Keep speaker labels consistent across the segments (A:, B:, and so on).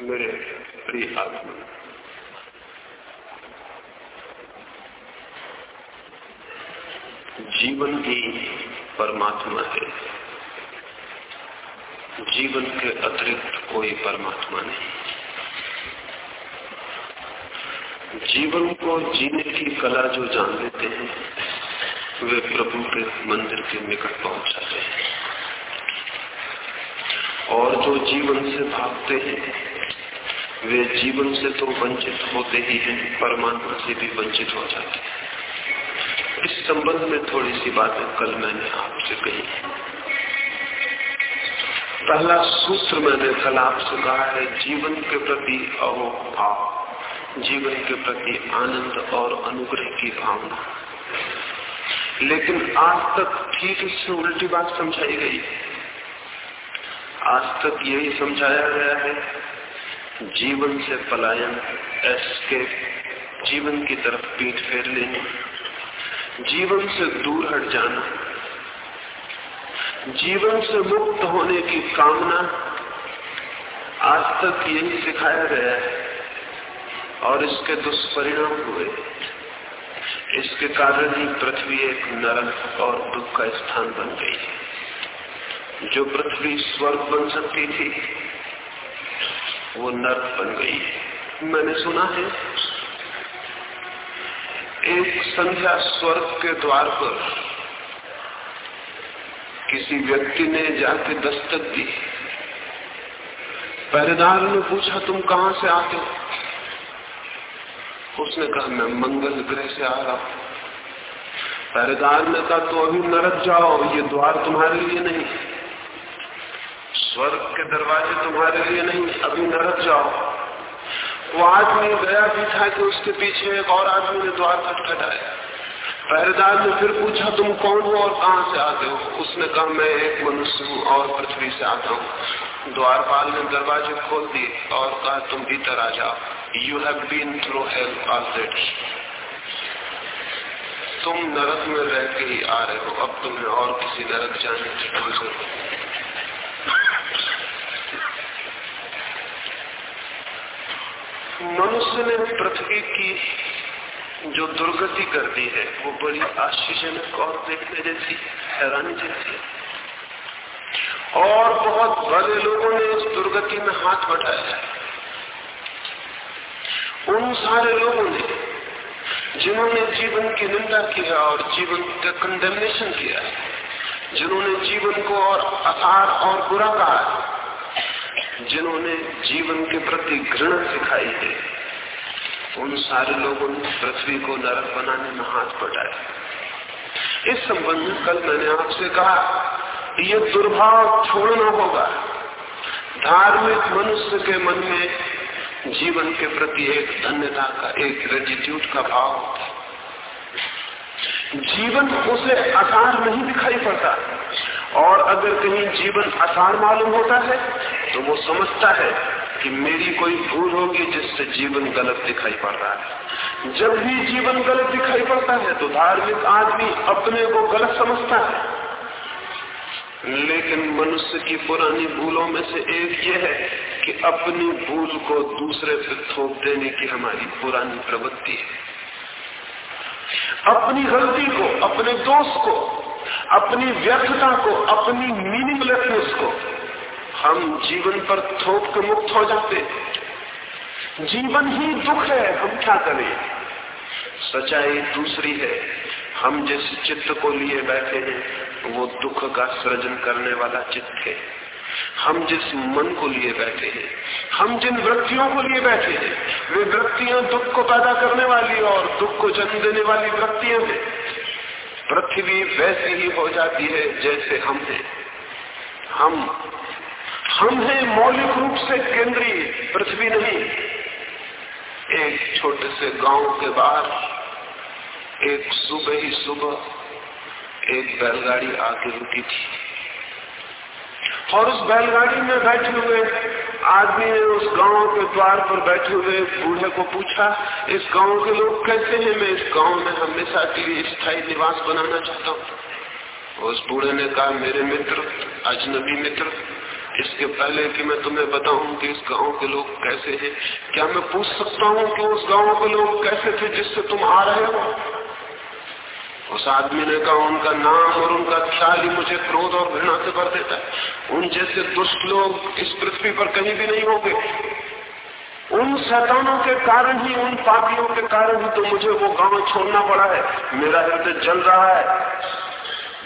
A: मेरे प्रिय आत्मा। जीवन ही परमात्मा है। जीवन के अतिरिक्त कोई परमात्मा नहीं। जीवन को जीने की कला जो जान लेते हैं, वे प्रभु के मंदिर के निकट पहुँच जाते हैं। और जो जीवन से भागते हैं वे जीवन से तो वंचित होते ही हैं, परमात्मा से भी वंचित हो जाते हैं। इस संबंध में थोड़ी सी बातें कल मैंने आपसे कही पहला सूत्र मैंने कल आपसे कहा है, जीवन के प्रति अहोभाव, जीवन के प्रति आनंद और अनुग्रह की भावना। लेकिन आज तक ठीक इससे उल्टी बात समझाई गई। आज तक यही समझाया गया है जीवन से पलायन एस्केप जीवन की तरफ़ पीठ फेर लेनी। जीवन से दूर हट जाना। जीवन से मुक्त होने की कामना आज तक यही सिखाया गया है, और इसके दुष्परिणाम हुए। इसके कारण ही पृथ्वी एक नरक और दुख का स्थान बन गई। जो पृथ्वी स्वर्ग बन सकती थी वो नर्क बन गई है। मैंने सुना है, एक संध्या स्वर्ग के द्वार पर किसी व्यक्ति ने जाके दस्तक दी। पहरेदार ने पूछा, तुम कहाँ से आते हो? उसने कहा, मैं मंगल ग्रह से आ रहा हूँ। पहरेदार ने कहा तो अभी नरक जाओ, ये द्वार तुम्हारे लिए नहीं स्वर्ग के दरवाजे तुम्हारे लिए नहीं, अभी नरक जाओ। वो आदमी गया भी था कि उसके पीछे एक और आदमी ने द्वार खटखटाया पहरेदार ने फिर पूछा, तुम कौन हो और कहाँ से आते हो? उसने कहा, मैं एक मनुष्य हूँ और पृथ्वी से आता हूँ। द्वारपाल ने दरवाजे खोल दिए और कहा, तुम भीतर आ जाओ। You have been through hell तुम नरक में रह के ही आ रहे हो। अब तुम्हें और किसी नरक जाने की ज़रूरत मनुष्य ने पृथ्वी की जो दुर्गति कर दी है, वो बड़ी आश्चर्यजनक और देखने जैसी, हैरानी जैसी और बहुत बड़े लोगों ने इस दुर्गति में हाथ बढ़ाया है। उन सारे लोगों ने, जिन्होंने जीवन की निंदा की है और जीवन का कंडेमनेशन किया है, जिन्होंने जीवन को और असार और बुरा कहा है जिन्होंने जीवन के प्रति घृणा सिखाई है, उन सारे लोगों ने पृथ्वी को नरक बनाने में हाथ बढ़ाया इस संबंध में कल मैंने आपसे कहा ये दुर्भाव छोड़ना होगा। धार्मिक मनुष्य के मन में जीवन के प्रति एक धन्यता का, एक ग्रेटिट्यूड का भाव होता है। जीवन उसे आसार नहीं दिखाई पड़ता। और अगर कहीं जीवन आसार मालूम होता है तो वो समझता है कि मेरी कोई भूल होगी जिससे जीवन गलत दिखाई पड़ रहा है। जब भी जीवन गलत दिखाई पड़ता है तो धार्मिक आदमी अपने को गलत समझता है। लेकिन मनुष्य की पुरानी भूलों में से एक ये है कि अपनी भूल को दूसरे पे थोप देने की हमारी पुरानी प्रवृत्ति है। अपनी गलती को, अपने दोष को, अपनी व्यर्थता को, अपनी मीनिंगलेसनेस को हम जीवन पर थोप के मुक्त हो जाते जीवन ही दुख है, हम क्या करें? सच्चाई दूसरी है। हम जिस चित्त को लिए बैठे हैं, वो दुख का सृजन करने वाला चित्त है। हम जिस मन को लिए बैठे हैं, हम जिन वृत्तियों को लिए बैठे हैं, वे वृत्तियाँ दुख को पैदा करने वाली और दुख को जन्म देने वाली वृत्तियाँ हैं। पृथ्वी वैसी ही हो जाती है जैसे हम हैं। हम हम हैं मौलिक रूप से केंद्रीय पृथ्वी नहीं। एक छोटे से गाँव के बाहर, एक सुबह ही सुबह एक बैलगाड़ी आके रुकी थी। और उस बैलगाड़ी में बैठे हुए आदमी ने उस गाँव के द्वार पर बैठे हुए बूढ़े को पूछा, इस गाँव के लोग कैसे हैं? मैं इस गाँव में हमेशा के लिए स्थायी निवास बनाना चाहता हूँ। उस बूढ़े ने कहा, मेरे मित्र, अजनबी मित्र इसके पहले कि मैं तुम्हें बताऊँ कि इस गाँव के लोग कैसे हैं। क्या मैं पूछ सकता हूँ कि उस गाँव के लोग कैसे थे जिससे तुम आ रहे हो? उस आदमी ने कहा, उनका नाम और उनका ख्याल ही मुझे क्रोध और घृणा से भर देता है। उन जैसे दुष्ट लोग इस पृथ्वी पर कहीं भी नहीं होंगे। उन शैतानों के कारण ही, उन पापियों के कारण ही तो मुझे वो गाँव छोड़ना पड़ा है। मेरा हृदय जल रहा है।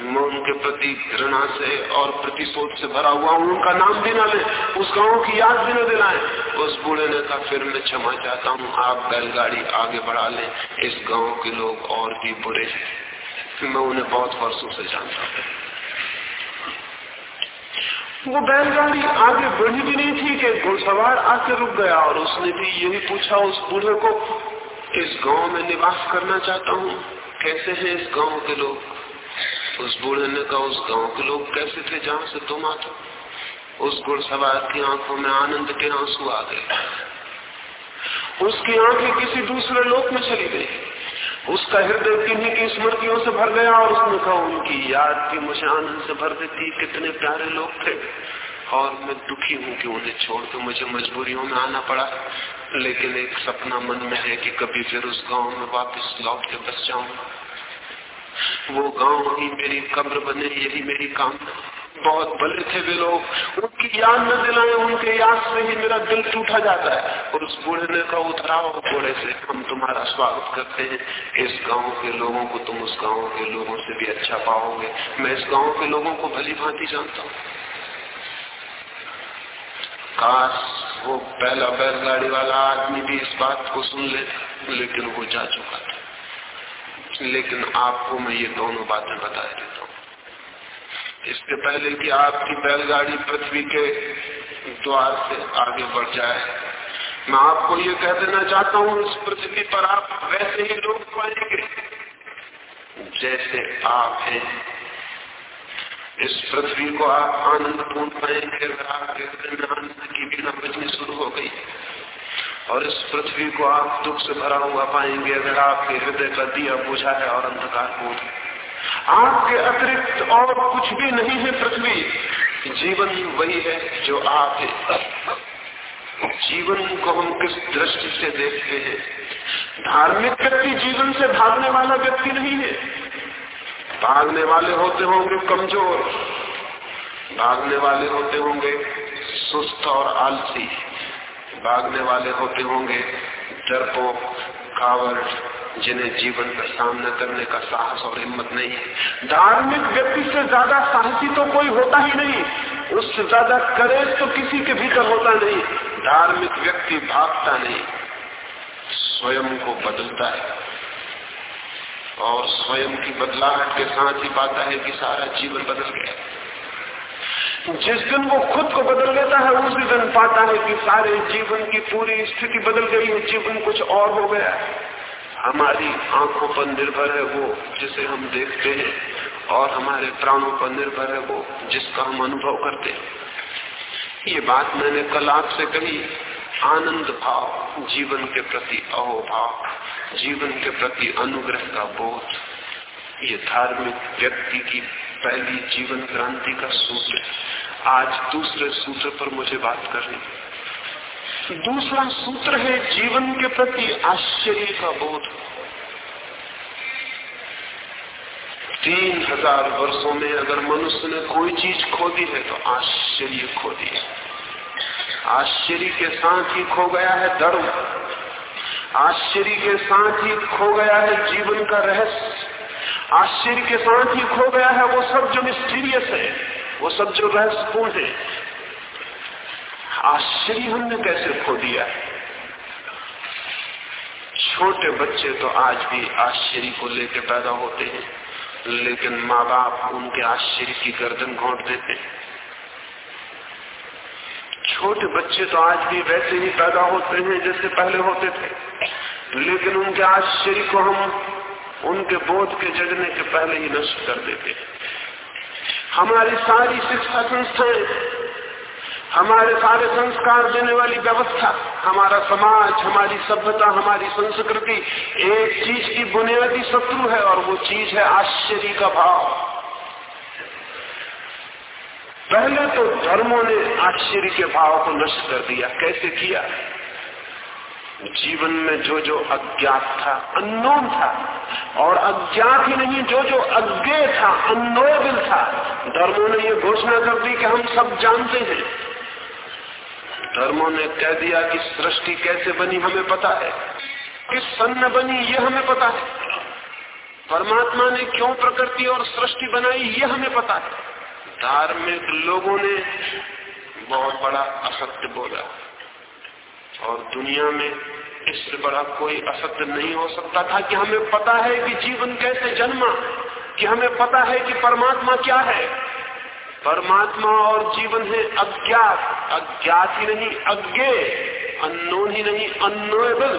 A: मैं उनके प्रति घृणा से और प्रतिशोध से भरा हुआ हूँ, उनका नाम भी ना ले, उस गाँव की याद भी न दिलाए। उस बूढ़े ने कहा फिर मैं क्षमा चाहता हूँ, आप बैलगाड़ी आगे बढ़ा लें, इस गाँव के लोग और भी बुरे हैं। मैं उन्हें बहुत वर्षों से जानता हूँ। वो बैलगाड़ी आगे बढ़ी भी नहीं थी कि घुड़सवार आके रुक गया, और उसने भी यही पूछा उस बूढ़े को, इस गाँव में निवास करना चाहता हूँ? कैसे हैं इस गाँव के लोग? उस बूढ़े ने कहा, उस गाँव के लोग कैसे थे जहाँ से तुम आते? उस घुड़सवार की आँखों में आनंद के आँसू आ गए। उसकी आँखें किसी दूसरे लोक में चली गई। उसका हृदय किन्हीं की स्मृतियों से भर गया और उसने कहा, उनकी याद भी मुझे आनंद से भर देती, कितने प्यारे लोग थे। और मैं दुखी हूँ कि उन्हें छोड़ के मुझे मजबूरियों में आना पड़ा। लेकिन एक सपना मन में है कि कभी फिर उस गाँव में वापस लौट के बस जाऊँगा। वो गाँव ही मेरी कब्र बने, यही मेरी काम। बहुत भले थे वे लोग। उनकी याद न दिलाए, उनके याद से ही मेरा दिल टूटा जाता है। और उस बूढ़े ने कहा उतराओ घोड़े से हम तुम्हारा स्वागत करते हैं। इस गाँव के लोगों को तुम उस गाँव के लोगों से भी अच्छा पाओगे। मैं इस गाँव के लोगों को भली भांति जानता हूँ। काश वो पहला बैलगाड़ी वाला आदमी भी इस बात को सुन ले, लेकिन वो जा चुका था। लेकिन आपको मैं ये दोनों बातें बता देता हूँ। इसके पहले कि आपकी बैलगाड़ी पृथ्वी के द्वार से आगे बढ़ जाए, मैं आपको ये कह देना चाहता हूँ इस पृथ्वी पर आप वैसे ही लोग पाएँगे जैसे आप हैं। इस पृथ्वी को आप आनंद पूर्ण पाएँगे अगर आपके आनंद की बिना बजनी शुरू हो गई। और इस पृथ्वी को आप दुख से भरा हुआ पाएँगे अगर आपके हृदय का दिया बुझा है और अंधकार पूर्ण आपके अतिरिक्त और कुछ भी नहीं है पृथ्वी। जीवन वही है जो आप है। जीवन को हम किस दृष्टि से देखते हैं? धार्मिक व्यक्ति जीवन से भागने वाला व्यक्ति नहीं है। भागने वाले होते होंगे कमज़ोर। भागने वाले होते होंगे सुस्त और आलसी। भागने वाले होते होंगे। डरपोक कावड़ जिन्हें जीवन का सामना करने का साहस और हिम्मत नहीं है। धार्मिक व्यक्ति से ज़्यादा साहसी तो कोई होता ही नहीं। उससे ज़्यादा करेज तो किसी के भीतर होता नहीं। धार्मिक व्यक्ति भागता नहीं। स्वयं को बदलता है। और स्वयं की बदलाहट के साथ ही पाता है कि सारा जीवन बदल गया। जिस दिन वो खुद को बदल लेता है, उसी दिन पाता है कि सारे जीवन की पूरी स्थिति बदल गई है, जीवन कुछ और हो गया हमारी आँखों पर निर्भर है वो जिसे हम देखते हैं, और हमारे प्राणों पर निर्भर है वो जिसका हम अनुभव करते हैं। ये बात मैंने कल आपसे कही, आनंद भाव, जीवन के प्रति अहोभाव, जीवन के प्रति अनुग्रह का बोध, ये धार्मिक व्यक्ति की पहली जीवन क्रांति का सूत्र आज दूसरे सूत्र पर मुझे बात करनी दूसरा सूत्र है जीवन के प्रति आश्चर्य का बोध। तीन हज़ार वर्षो में अगर मनुष्य ने कोई चीज़ खो दी है तो आश्चर्य खो दी है। आश्चर्य के साथ ही खो गया है धर्म। आश्चर्य के साथ ही खो गया है जीवन का रहस्य। आश्चर्य के साथ ही खो गया है वो सब जो मिस्टीरियस है, वो सब जो रहस्यपूर्ण है। आश्चर्य हमने कैसे खो दिया? है छोटे बच्चे तो आज भी आश्चर्य को लेकर पैदा होते हैं, लेकिन माँ बाप उनके आश्चर्य की गर्दन घोट देते हैं। छोटे बच्चे तो आज भी वैसे ही पैदा होते हैं जैसे पहले होते थे, लेकिन उनके आश्चर्य को हम उनके बोध के जगने के पहले ही नष्ट कर देते हमारी सारी शिक्षा संस्थाएँ, हमारे सारे संस्कार देने वाली व्यवस्था, हमारा समाज, हमारी सभ्यता, हमारी संस्कृति, एक चीज़ की बुनियादी शत्रु है और वो चीज़ है आश्चर्य का भाव। पहले तो धर्मों ने आश्चर्य के भाव को नष्ट कर दिया। कैसे किया? जीवन में जो जो अज्ञात था अननोन था। और अज्ञात ही नहीं, जो जो अज्ञे था अनोएबल था। धर्मों ने ये घोषणा कर दी कि हम सब जानते हैं। धर्मों ने कह दिया कि सृष्टि कैसे बनी हमें पता है। किस सन में बनी, ये हमें पता है। परमात्मा ने क्यों प्रकृति और सृष्टि बनाई, ये हमें पता है। धार्मिक लोगों ने बहुत बड़ा असत्य बोला। और दुनिया में इससे बड़ा कोई असत्य नहीं हो सकता था कि हमें पता है कि जीवन कैसे जन्मा, कि हमें पता है कि परमात्मा क्या है। परमात्मा और जीवन है अज्ञात अज्ञात ही नहीं, अज्ञे अनोन ही नहीं अनोएबल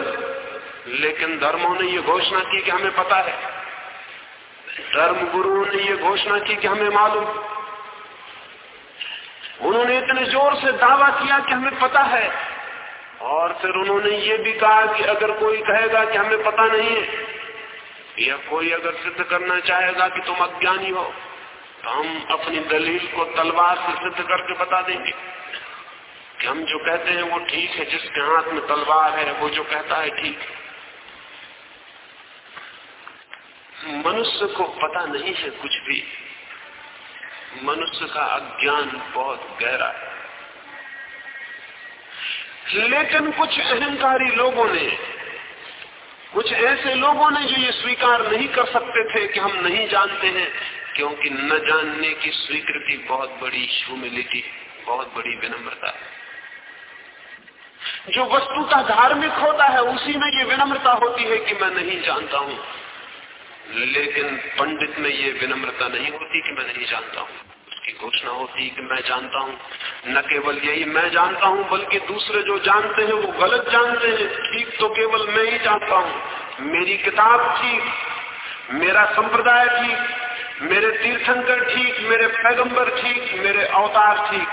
A: लेकिन धर्मों ने यह घोषणा की कि हमें पता है। धर्म गुरुओं ने यह घोषणा की कि हमें मालूम। उन्होंने इतने ज़ोर से दावा किया कि हमें पता है। और फिर उन्होंने ये भी कहा कि अगर कोई कहेगा कि हमें पता नहीं है, या कोई अगर सिद्ध करना चाहेगा कि तुम अज्ञानी हो तो हम अपनी दलील को तलवार से सिद्ध करके बता देंगे कि हम जो कहते हैं वो ठीक है, जिसके हाथ में तलवार है, वो जो कहता है ठीक मनुष्य को पता नहीं है कुछ भी। मनुष्य का अज्ञान बहुत गहरा है। लेकिन कुछ अहंकारी लोगों ने, कुछ ऐसे लोगों ने जो ये स्वीकार नहीं कर सकते थे कि हम नहीं जानते हैं, क्योंकि न जानने की स्वीकृति बहुत बड़ी ह्यूमिलिटी बहुत बड़ी विनम्रता। है जो वस्तु का धार्मिक होता है, उसी में ये विनम्रता होती है कि मैं नहीं जानता हूँ। लेकिन पंडित में ये विनम्रता नहीं होती कि मैं नहीं जानता हूँ। उसकी घोषणा होती कि मैं जानता हूँ। न केवल यही मैं जानता हूँ, बल्कि दूसरे जो जानते हैं, वो गलत जानते हैं। ठीक तो केवल मैं ही जानता हूँ। मेरी किताब ठीक, मेरा संप्रदाय ठीक, मेरे तीर्थंकर ठीक, मेरे पैगंबर ठीक, मेरे अवतार ठीक।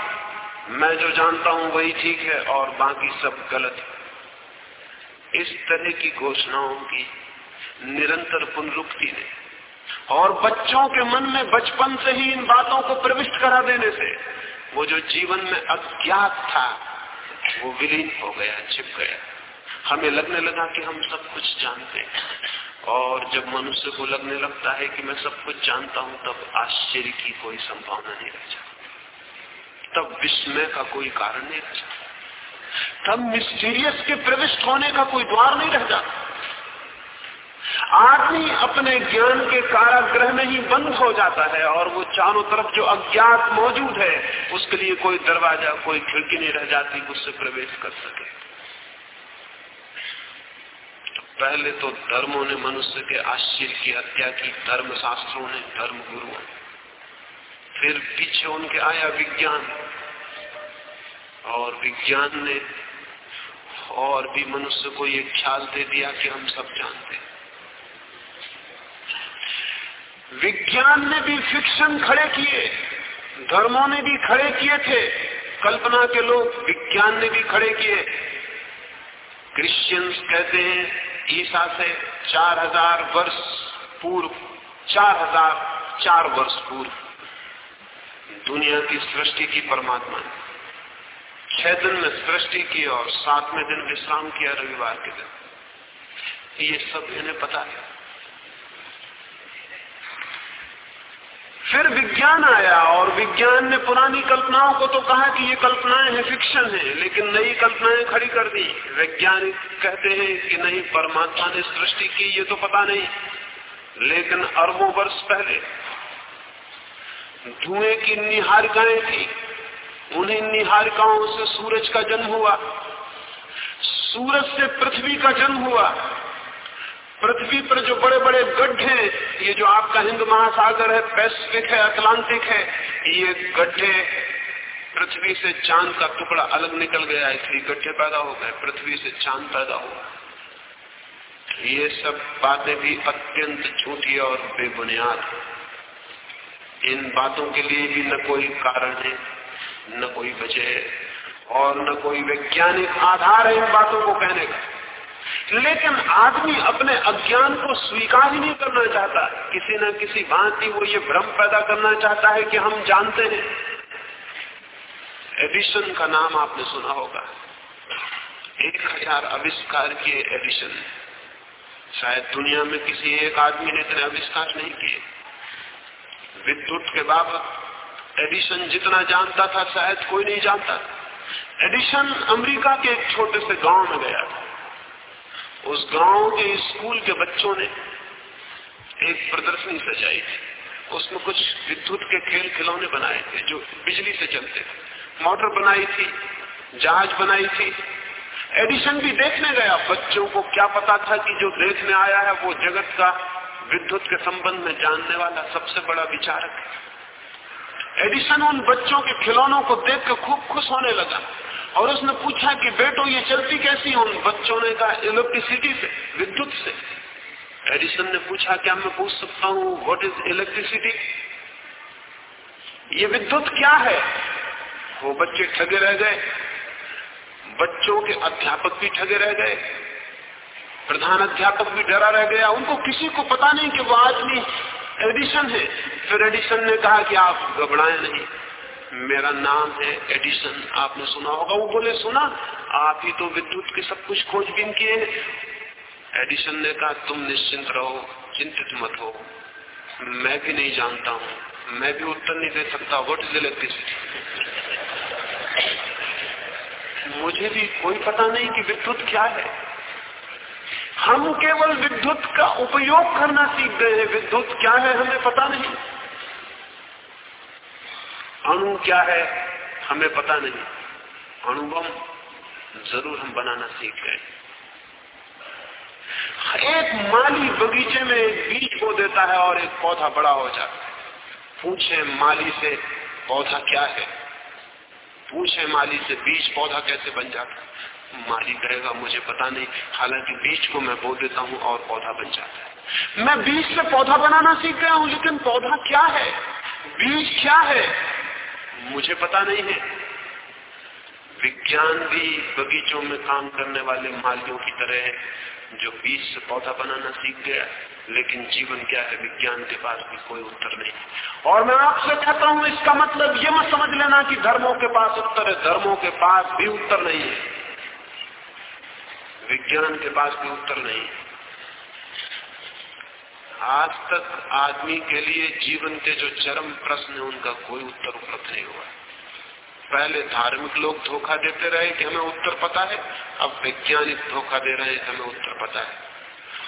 A: मैं जो जानता हूँ, वही ठीक है, और बाकी सब गलत है। इस तरह की घोषणाओं की निरंतर पुनरुक्ति ने और बच्चों के मन में बचपन से ही इन बातों को प्रविष्ट करा देने से वो जो जीवन में अज्ञात था, वो विलीन हो गया, छिप गया। हमें लगने लगा कि हम सब कुछ जानते हैं। और जब मनुष्य को लगने लगता है कि मैं सब कुछ जानता हूँ, तब आश्चर्य की कोई संभावना नहीं रह जाती। तब विस्मय का कोई कारण नहीं रह जाता। तब मिस्टीरियस के प्रविष्ट होने का कोई द्वार नहीं रह जाता। आदमी अपने ज्ञान के काराग्रह में ही बंद हो जाता है और वो चारों तरफ़ जो अज्ञात मौजूद है, उसके लिए कोई दरवाज़ा, कोई खिड़की नहीं रह जाती, उससे प्रवेश कर सके। पहले तो धर्मों ने मनुष्य के आश्चर्य की हत्या की धर्म शास्त्रों ने धर्म गुरुओं फिर पीछे उनके आया विज्ञान। और विज्ञान ने और भी मनुष्य को ये ख्याल दे दिया कि हम सब जानते हैं। विज्ञान ने भी फिक्शन खड़े किए, धर्मों ने भी खड़े किए थे, कल्पना के लोग विज्ञान ने भी खड़े किए। क्रिश्चियंस कहते हैं, ईसा से चार हज़ार वर्ष पूर्व, चार हज़ार चार वर्ष पूर्व, दुनिया की सृष्टि की परमात्मा। ने छह दिन में सृष्टि की और सातवें दिन विश्राम किया रविवार के दिन। ये सब इन्हें पता है। फिर विज्ञान आया और विज्ञान ने पुरानी कल्पनाओं को तो कहा कि ये कल्पनाएँ हैं फिक्शन है, लेकिन नई कल्पनाएँ खड़ी कर दी। वैज्ञानिक कहते हैं कि नहीं, परमात्मा ने सृष्टि की, ये तो पता नहीं। लेकिन अरबों वर्ष पहले धुएँ की निहारिकाएँ थी। उन्हीं निहारिकाओं से सूरज का जन्म हुआ। सूरज से पृथ्वी का जन्म हुआ। पृथ्वी पर जो बड़े बड़े गड्ढे ये जो आपका हिंद महासागर है, पैसिफिक है, अटलांटिक है, ये गड्ढे पृथ्वी से चाँद का टुकड़ा अलग निकल गया इसलिए गड्ढे पैदा हो गए, पृथ्वी से चाँद पैदा हुआ ये सब बातें भी अत्यंत झूठी और बेबुनियाद इन बातों के लिए भी न कोई कारण है, न कोई वजह और न कोई वैज्ञानिक आधार है इन बातों को कहने का। लेकिन आदमी अपने अज्ञान को स्वीकार ही नहीं करना चाहता। किसी न किसी भांति वो ये भ्रम पैदा करना चाहता है कि हम जानते हैं। एडिशन का नाम आपने सुना होगा। एक हज़ार आविष्कार किए एडिशन। शायद दुनिया में किसी एक आदमी ने इतने आविष्कार नहीं किए। विद्युत के बाबत एडिशन जितना जानता था, शायद कोई नहीं जानता। एडिशन अमेरिका के एक छोटे से गाँव में गया था। उस गाँव के स्कूल के बच्चों ने एक प्रदर्शनी सजाई थी। उसमें कुछ विद्युत के खेल खिलौने बनाए थे, जो बिजली से चलते थे। मोटर बनाई थी, जहाज़ बनाई थी। एडिशन भी देखने गया। बच्चों को क्या पता था कि जो देखने आया है, वो जगत का विद्युत के संबंध में जानने वाला सबसे बड़ा विचारक है। एडिशन उन बच्चों के खिलौनों को देख कर खूब खुश होने लगा। और उसने पूछा कि बेटो, ये चलती कैसी उन बच्चों ने कहा इलेक्ट्रिसिटी से, विद्युत से। एडिसन ने पूछा, क्या मैं पूछ सकता हूँ व्हाट इज़ इलेक्ट्रिसिटी ये विद्युत क्या है? वो बच्चे ठगे रह गए। बच्चों के अध्यापक भी ठगे रह गए। प्रधान अध्यापक भी डरा रह गया। उनको किसी को पता नहीं कि वो आदमी एडिशन है। फिर एडिशन ने कहा कि आप घबराए नहीं। मेरा नाम है एडिशन आपने सुना होगा? वो बोले, सुना। आप ही तो विद्युत के सब कुछ खोजबीन किए एडिशन ने कहा, तुम निश्चिंत रहो, चिंतित मत हो। मैं भी नहीं जानता हूँ। मैं भी उत्तर नहीं दे सकता। वट इज़ इलेक्ट्रिसिटी मुझे भी कोई पता नहीं कि विद्युत क्या है। हम केवल विद्युत का उपयोग करना सीख गए हैं। विद्युत क्या है, हमें पता नहीं। अणु क्या है, हमें पता नहीं। अणुबम ज़रूर हम बनाना सीख गए। एक माली बगीचे में एक बीज बो देता है और एक पौधा बड़ा हो जाता है। पूछे माली से, पौधा क्या है? पूछे माली से, बीज पौधा कैसे बन जाता है? माली कहेगा, मुझे पता नहीं। हालाँकि बीज को मैं बो देता हूँ और पौधा बन जाता है। मैं बीज से पौधा बनाना सीख गया हूँ, लेकिन पौधा क्या है? बीज क्या है? मुझे पता नहीं है। विज्ञान भी बगीचों में काम करने वाले मालियों की तरह है जो बीज से पौधा बनाना सीख गया, लेकिन जीवन क्या है, विज्ञान के पास भी कोई उत्तर नहीं। और मैं आपसे कहता हूँ, इसका मतलब ये मत समझ लेना कि धर्मों के पास उत्तर है, धर्मों के पास भी उत्तर नहीं है। विज्ञान के पास भी उत्तर नहीं है। आज तक आदमी के लिए जीवन के जो चरम प्रश्न है, उनका कोई उत्तर उपलब्ध नहीं पहले धार्मिक लोग धोखा देते रहे कि हमें उत्तर पता है, अब वैज्ञानिक धोखा दे रहे हैं हमें उत्तर पता है।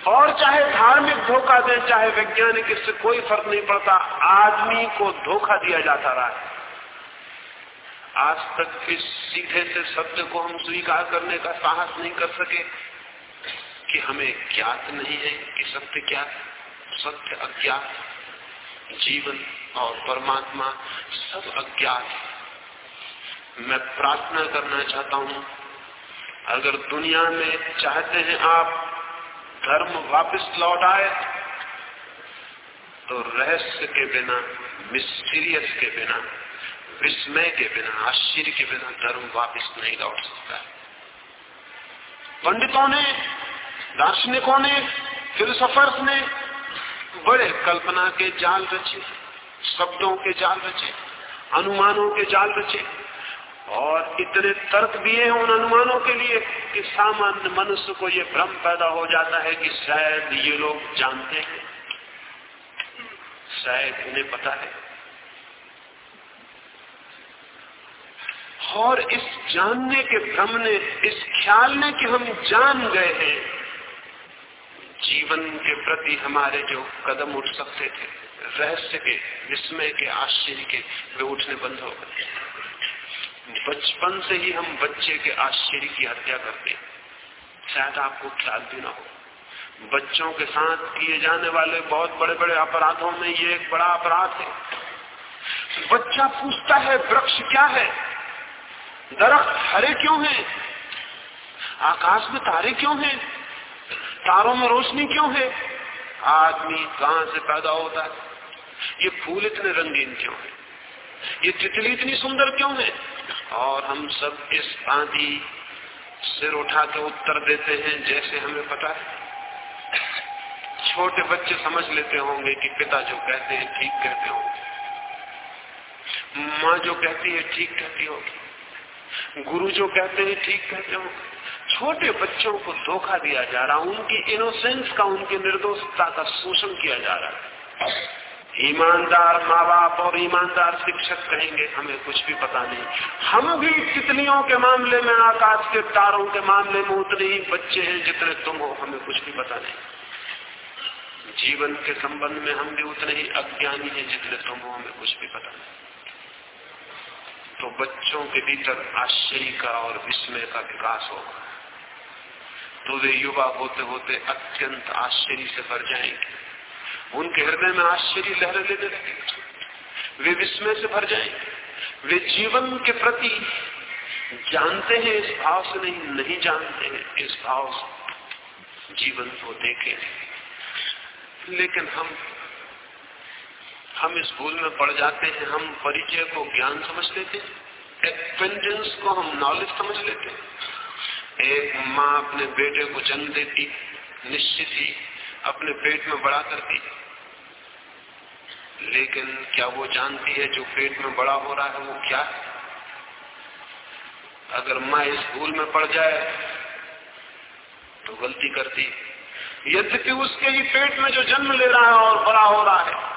A: और चाहे धार्मिक धोखा दे, चाहे वैज्ञानिक, इससे कोई फ़र्क नहीं पड़ता। आदमी को धोखा दिया जाता रहा है। आज तक इस सीधे से सत्य को हम स्वीकार करने का साहस नहीं कर सके कि हमें ज्ञात नहीं है कि सत्य क्या है। सत्य अज्ञात, जीवन और परमात्मा सब अज्ञात मैं प्रार्थना करना चाहता हूँ। अगर दुनिया में चाहते हैं आप धर्म वापस लौट आए तो रहस्य के बिना, मिस्टीरियस के बिना, विस्मय के बिना, आश्चर्य के बिना धर्म वापस नहीं लौट सकता पंडितों ने, दार्शनिकों ने, फिलोसफर्स ने बड़े कल्पना के जाल रचे, शब्दों के जाल रचे, अनुमानों के जाल रचे। और इतने तर्क दिए हैं उन अनुमानों के लिए कि सामान्य मनुष्य को यह भ्रम पैदा हो जाता है कि शायद ये लोग जानते हैं। शायद इन्हें पता है। और इस जानने के भ्रम ने, इस ख्याल ने कि हम जान गए हैं, जीवन के प्रति हमारे जो कदम उठ सकते थे, रहस्य के, विस्मय के, आश्चर्य के, वे उठने बंद हो गए। बचपन से ही हम बच्चे के आश्चर्य की हत्या करते शायद आपको ख्याल भी ना हो। बच्चों के साथ किए जाने वाले बहुत बड़े बड़े अपराधों में ये एक बड़ा अपराध है। बच्चा पूछता है, वृक्ष क्या है? दरख्त हरे क्यों हैं? आकाश में तारे क्यों हैं? तारों में रोशनी क्यों है? आदमी कहाँ से पैदा होता है? ये फूल इतने रंगीन क्यों है? ये तितली इतनी सुंदर क्यों है? और हम सब इस आंधी सिर उठा के उत्तर देते हैं जैसे हमें पता है। छोटे बच्चे समझ लेते होंगे कि पिता जो कहते हैं ठीक कहते होंगे। माँ जो कहती है ठीक कहती होगी। गुरु जो कहते हैं ठीक कहते हो छोटे बच्चों को धोखा दिया जा रहा, उनकी इनोसेंस का, उनकी निर्दोषता का शोषण किया जा रहा है। ईमानदार माँ बाप और ईमानदार शिक्षक कहेंगे, हमें कुछ भी पता नहीं। हम भी तितलियों के मामले में, आकाश के तारों के मामले में उतने ही बच्चे हैं जितने तुम हो, हमें कुछ भी पता नहीं। जीवन के संबंध में हम भी उतने ही अज्ञानी हैं जितने तुम हो, हमें कुछ भी पता नहीं। तो बच्चों के भीतर आश्चर्य का और विस्मय का विकास होगा। तो वे युवा होते होते अत्यंत आश्चर्य से भर जाएँगे। उनके हृदय में आश्चर्य लहर लेने लगेगी वे विस्मय से भर जाएँगे वे जीवन के प्रति जानते हैं, इस भाव से नहीं नहीं जानते हैं। इस भाव से जीवन को देखे। लेकिन हम हम इस भूल में पड़ जाते हैं। हम परिचय को ज्ञान समझ लेते हैं। को हम नॉलेज समझ लेते हैं। एक माँ अपने बेटे को जन्म देती, निश्चित ही अपने पेट में बड़ा करती लेकिन क्या वो जानती है जो पेट में बड़ा हो रहा है, वो क्या है? अगर माँ इस भूल में पड़ जाए तो गलती करती। यद्यपि उसके ही पेट में जो जन्म ले रहा है और बड़ा हो रहा है,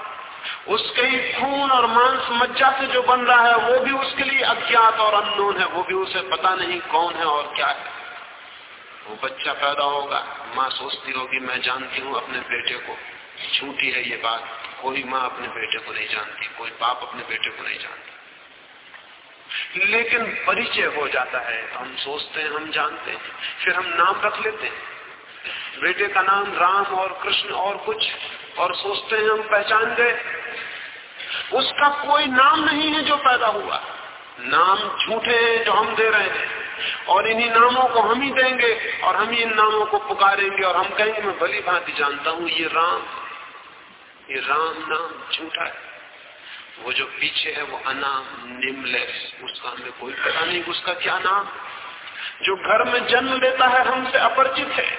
A: उसके ही खून और मांस मज्जा से जो बन रहा है, वो भी उसके लिए अज्ञात और अननोन है, वो भी उसे पता नहीं कौन है और क्या है। वो बच्चा पैदा होगा। माँ सोचती होगी, मैं जानती हूँ अपने बेटे को। झूठी है ये बात। कोई माँ अपने बेटे को नहीं जानती, कोई बाप अपने बेटे को नहीं जानता। लेकिन परिचय हो जाता है तो हम सोचते हैं, हम जानते हैं, फिर हम नाम रख लेते हैं। बेटे का नाम राम और कृष्ण और कुछ, और सोचते हैं हम पहचान गए। उसका कोई नाम नहीं है जो पैदा हुआ। नाम झूठे हैं जो हम दे रहे हैं, और इन्हीं नामों को हम ही देंगे, और हम ही इन नामों को पुकारेंगे, और हम कहेंगे, मैं भली भांति जानता हूँ, ये राम ये राम नाम झूठा है। वो जो पीछे है, वो अनाम, निमलेस। उसका हमें कोई पता नहीं उसका क्या नाम। जो घर में जन्म लेता है, हमसे अपरिचित है।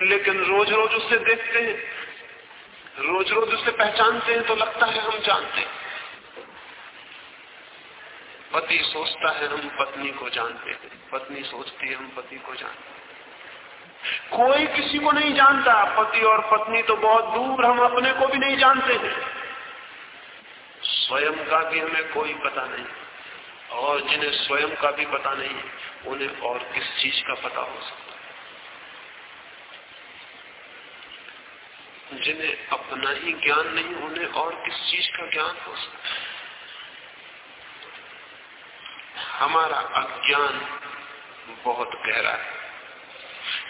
A: लेकिन रोज रोज उसे देखते हैं। रोज रोज उसे पहचानते हैं तो लगता है हम जानते हैं। पति सोचता है, हम पत्नी को जानते हैं। पत्नी सोचती है, हम पति को जानते हैं। कोई किसी को नहीं जानता। पति और पत्नी तो बहुत दूर हम अपने को भी नहीं जानते हैं। स्वयं का भी हमें कोई पता नहीं। और जिन्हें स्वयं का भी पता नहीं उन्हें और किस चीज़ का पता हो सकता जिन्हें अपना ही ज्ञान नहीं, उन्हें और किस चीज़ का ज्ञान हो सकता है? हमारा अज्ञान बहुत गहरा है।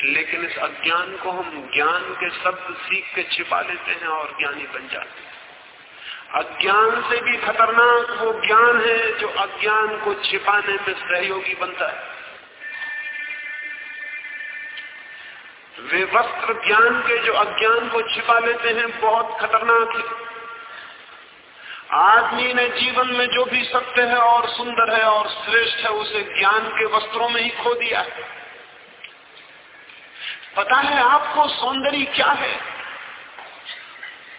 A: लेकिन इस अज्ञान को हम ज्ञान के शब्द सीख के छिपा लेते हैं और ज्ञानी बन जाते हैं। अज्ञान से भी खतरनाक वो ज्ञान है जो अज्ञान को छिपाने में सहयोगी बनता है। वे वस्त्र ज्ञान के जो अज्ञान को छिपा लेते हैं, बहुत खतरनाक है। आदमी ने जीवन में जो भी सत्य है और सुंदर है और श्रेष्ठ है, उसे ज्ञान के वस्त्रों में ही खो दिया है। पता है आपको सौंदर्य क्या है?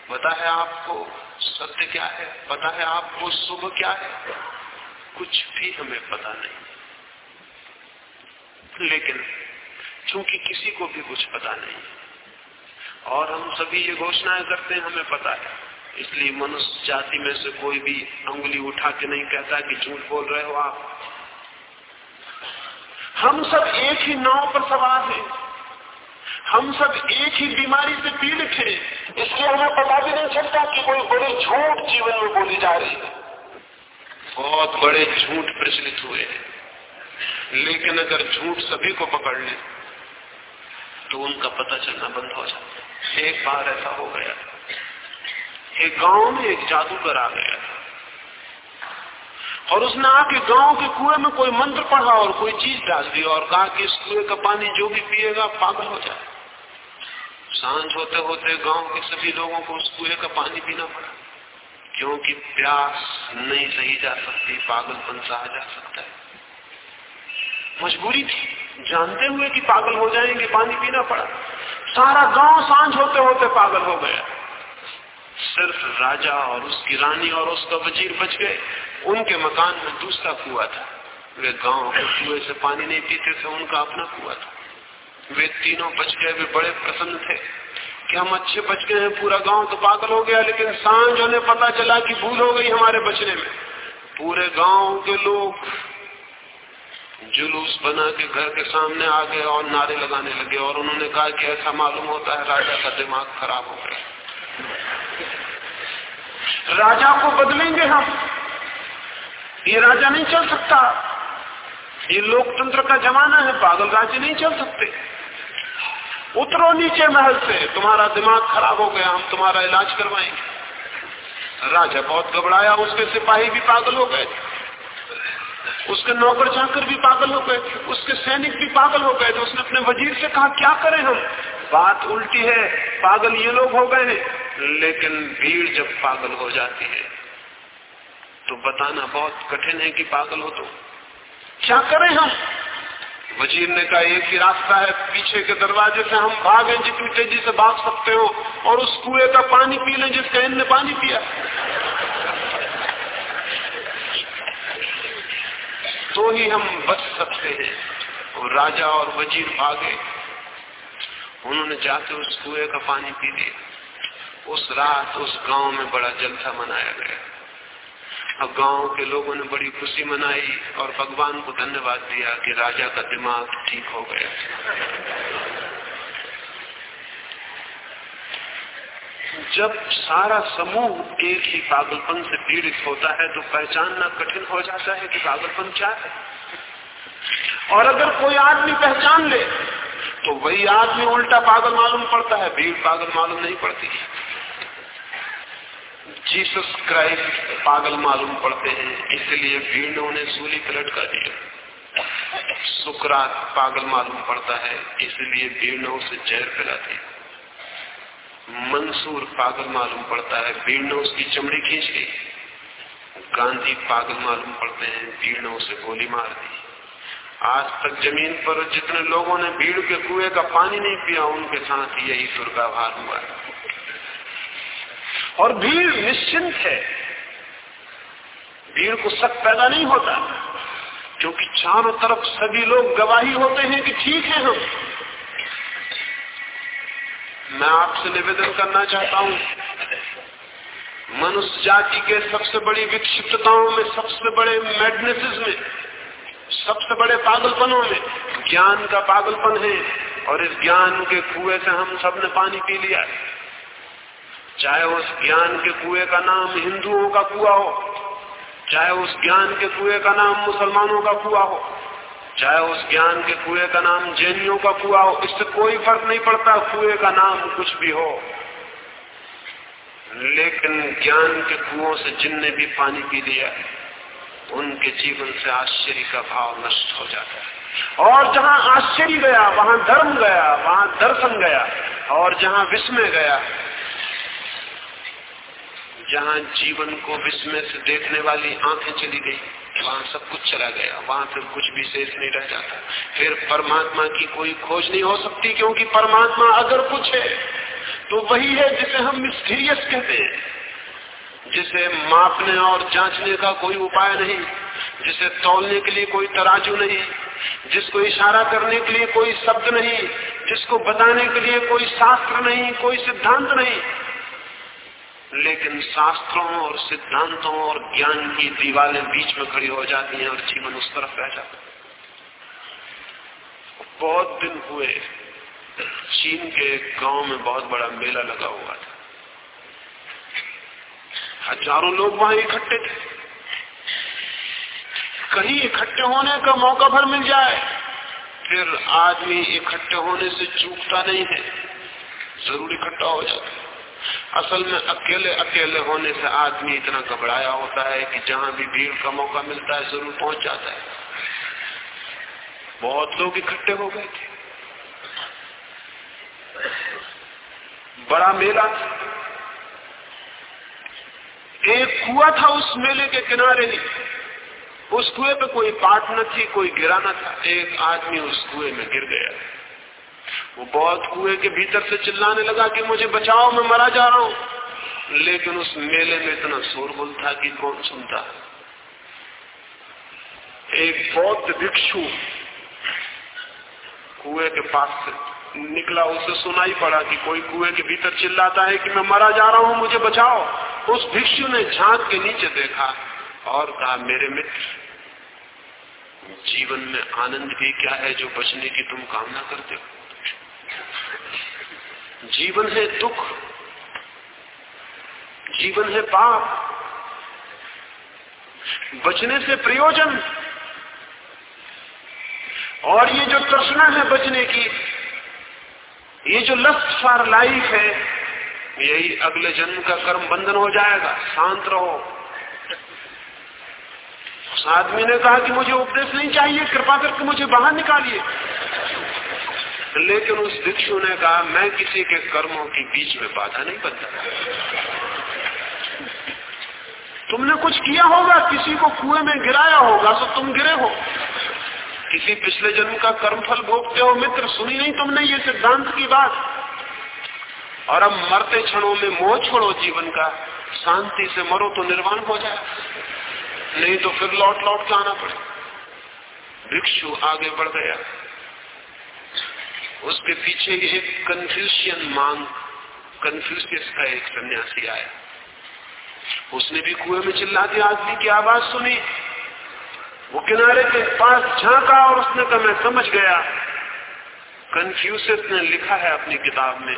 A: पता है आपको सत्य क्या है? पता है आपको शुभ क्या है? कुछ भी हमें पता नहीं। लेकिन चूँकि किसी को भी कुछ पता नहीं, और हम सभी ये घोषणाएँ करते हैं, हमें पता है। इसलिए मनुष्य जाति में से कोई भी उंगली उठा के नहीं कहता कि झूठ बोल रहे हो आप। हम सब एक ही नाव पर सवार हैं। हम सब एक ही बीमारी से पीड़ित हैं। इसलिए हमें पता भी नहीं चलता कि कोई बड़े झूठ जीवन में बोली जा रही है। बहुत बड़े झूठ प्रचलित हुए हैं। लेकिन अगर झूठ सभी को पकड़ ले तो उनका पता चलना बंद हो जाता एक बार ऐसा हो गया। एक गाँव में एक जादूगर आ गया और उसने आके गाँव के कुएँ में कोई मंत्र पढ़ा और कोई चीज़ डाल दी और कहा कि इस कुएँ का पानी जो भी पिएगा, पागल हो जाए। साँझ होते होते गाँव के सभी लोगों को उस कुएँ का पानी पीना पड़ा। क्योंकि प्यास नहीं सही जा सकती, पागलपन सहा जा सकता है। मजबूरी थी। जानते हुए कि पागल हो जाएँगे, पानी पीना पड़ा। सारा गाँव साँझ होते होते पागल हो गया। सिर्फ़ राजा और उसकी रानी और उसका वज़ीर बच गए। उनके मकान में दूसरा कुआ था। वे गाँव के कुएँ से पानी नहीं पीते थे, उनका अपना कुआ था। वे तीनों बच गए, वे बड़े प्रसन्न थे कि हम अच्छे बच गए हैं, पूरा गाँव तो पागल हो गया, लेकिन साँझ होने पता चला कि भूल हो गई हमारे बचने में। पूरे गाँव के लोग जुलूस बना के घर के सामने आ गए और नारे लगाने लगे और उन्होंने कहा कि ऐसा मालूम होता है राजा का दिमाग खराब हो गया। राजा को बदलेंगे हम। ये राजा नहीं चल सकता। ये लोकतंत्र का जमाना है, पागल राज्य नहीं चल सकते। उतरो नीचे महल से। तुम्हारा दिमाग खराब हो गया, हम तुम्हारा इलाज करवाएँगे। राजा बहुत घबराया, उसके सिपाही भी पागल हो गए। उसके नौकर चाकर भी पागल हो गए, उसके सैनिक भी पागल हो गए। तो उसने अपने वज़ीर से कहा, क्या करें हम? बात उल्टी है, पागल ये लोग हो गए लेकिन भीड़ जब पागल हो जाती है तो बताना बहुत कठिन है कि पागल हो तो क्या करें हम? वज़ीर ने कहा, एक ही रास्ता है, पीछे के दरवाजे से हम भागे जितनी तेज़ी से भाग सकते हो, और उस कुएँ का पानी पी लें जिसका इनने पानी पिया। तो ही हम बच सकते हैं, और राजा और वज़ीर भागे। उन्होंने जाके उस कुएँ का पानी पी लिया। उस रात उस गाँव में बड़ा जलसा मनाया गया। अब गाँव के लोगों ने बड़ी खुशी मनाई और भगवान को धन्यवाद दिया कि राजा का दिमाग ठीक हो गया। जब सारा समूह एक ही पागलपन से पीड़ित होता है तो पहचानना कठिन हो जाता है कि पागलपन क्या है। और अगर कोई आदमी पहचान ले तो वही आदमी उल्टा पागल मालूम पड़ता है, भीड़ पागल मालूम नहीं पड़ती। जीसस क्राइस्ट पागल मालूम पड़ते हैं, इसलिए भीड़ ने उन्हें सूली पर लटका दिया। सुकरात पागल मालूम पड़ता है, इसलिए भीड़ ने उसे जहर पिला दिया मंसूर पागल मालूम पड़ता है, भीड़ ने उसकी चमड़ी खींच ली। गांधी पागल मालूम पड़ते हैं, भीड़ ने उसे गोली मार दी। आज तक ज़मीन पर जितने लोगों ने भीड़ के कुएँ का पानी नहीं पिया, उनके साथ यही दुर्गाभार हुआ है। और भीड़ निश्चिंत है। भीड़ को शक पैदा नहीं होता, क्योंकि चारों तरफ़ सभी लोग गवाही होते हैं कि ठीक है हम। मैं आपसे निवेदन करना चाहता हूँ, मनुष्य जाति के सबसे बड़ी विक्षिप्तताओं में, सबसे बड़े मैडनेसेस में, सबसे बड़े पागलपनों में, ज्ञान का पागलपन है, और इस ज्ञान के कुएँ से हम सबने पानी पी लिया है। चाहे उस ज्ञान के कुएँ का नाम हिंदुओं का कुआ हो, चाहे उस ज्ञान के कुएँ का नाम मुसलमानों का कुआ हो, चाहे उस ज्ञान के कुएँ का नाम जैनियों का कुआ हो, इससे कोई फ़र्क नहीं पड़ता कुएँ का नाम कुछ भी हो। लेकिन ज्ञान के कुओं से जिनने भी पानी पी लिया, उनके जीवन से आश्चर्य का भाव नष्ट हो जाता है। और जहाँ आश्चर्य गया, वहाँ धर्म गया, वहाँ दर्शन गया, और जहाँ विस्मय गया जहाँ जीवन को विस्मय से देखने वाली आँखें चली गई, वहाँ सब कुछ चला गया, वहाँ फिर कुछ भी शेष नहीं रह जाता। फिर परमात्मा की कोई खोज नहीं हो सकती, क्योंकि परमात्मा अगर कुछ है तो वही है जिसे हम मिस्टीरियस कहते हैं, जिसे मापने और जांचने का कोई उपाय नहीं, जिसे तोलने के लिए कोई तराजू नहीं, जिसको इशारा करने के लिए कोई शब्द नहीं, जिसको बताने के लिए कोई शास्त्र नहीं, कोई सिद्धांत नहीं लेकिन शास्त्रों और सिद्धांतों और ज्ञान की दीवारें बीच में खड़ी हो जाती हैं और जीवन उस तरफ़ रह जाता बहुत दिन हुए, चीन के गाँव में बहुत बड़ा मेला लगा हुआ था। हज़ारों लोग वहाँ इकट्ठे थे। कहीं इकट्ठे होने का मौका भर मिल जाए, फिर आदमी इकट्ठे होने से चूकता नहीं है, ज़रूर इकट्ठा हो जाता है। असल में अकेले अकेले होने से आदमी इतना घबराया होता है कि जहाँ भी भीड़ का मौका मिलता है, ज़रूर पहुँच जाता है। बहुत लोग इकट्ठे हो गए थे। बड़ा मेला एक कुआ था उस मेले के किनारे ही उस कुएँ पे कोई पाट न थी, कोई गिरा न था। एक आदमी उस कुएँ में गिर गया। वो बहुत कुएँ के भीतर से चिल्लाने लगा कि मुझे बचाओ, मैं मरा जा रहा हूँ। लेकिन उस मेले में इतना शोरगुल था कि कौन सुनता? एक बौद्ध भिक्षु कुएँ के पास से निकला, उसे सुनाई पड़ा कि कोई कुएँ के भीतर चिल्लाता है कि मैं मरा जा रहा हूँ, मुझे बचाओ। उस भिक्षु ने झाँक के नीचे देखा और कहा, मेरे मित्र, जीवन में आनंद भी क्या है जो बचने की तुम कामना करते हो? जीवन है दुख, जीवन है पाप, बचने से प्रयोजन, और ये जो तृष्णा है बचने की, ये जो लस्ट फॉर लाइफ है, यही अगले जन्म का कर्म बंधन हो जाएगा, शांत रहो। उस आदमी ने कहा कि मुझे उपदेश नहीं चाहिए, कृपा करके मुझे बाहर निकालिए। लेकिन उस भिक्षु ने कहा, मैं किसी के कर्मों के बीच में बाधा नहीं बनता। तुमने कुछ किया होगा, किसी को कुएँ में गिराया होगा तो तुम गिरे हो। किसी पिछले जन्म का कर्मफल भोगते हो, मित्र, सुनी नहीं तुमने ये सिद्धांत की बात? और अब मरते क्षणों में मोह छोड़ो जीवन का, शांति से मरो तो निर्वाण हो जाए। नहीं तो फिर लौट लौट के आना पड़े। भिक्षु आगे बढ़ गया। उसके पीछे एक कन्फ्यूशियन मांग कन्फ्यूशियस का एक सन्यासी आया। उसने भी कुएँ में चिल्ला दिया आदमी की आवाज़ सुनी। वो किनारे के पास झांका और उसने कहा, मैं समझ गया। कंफ्यूशियस ने लिखा है अपनी किताब में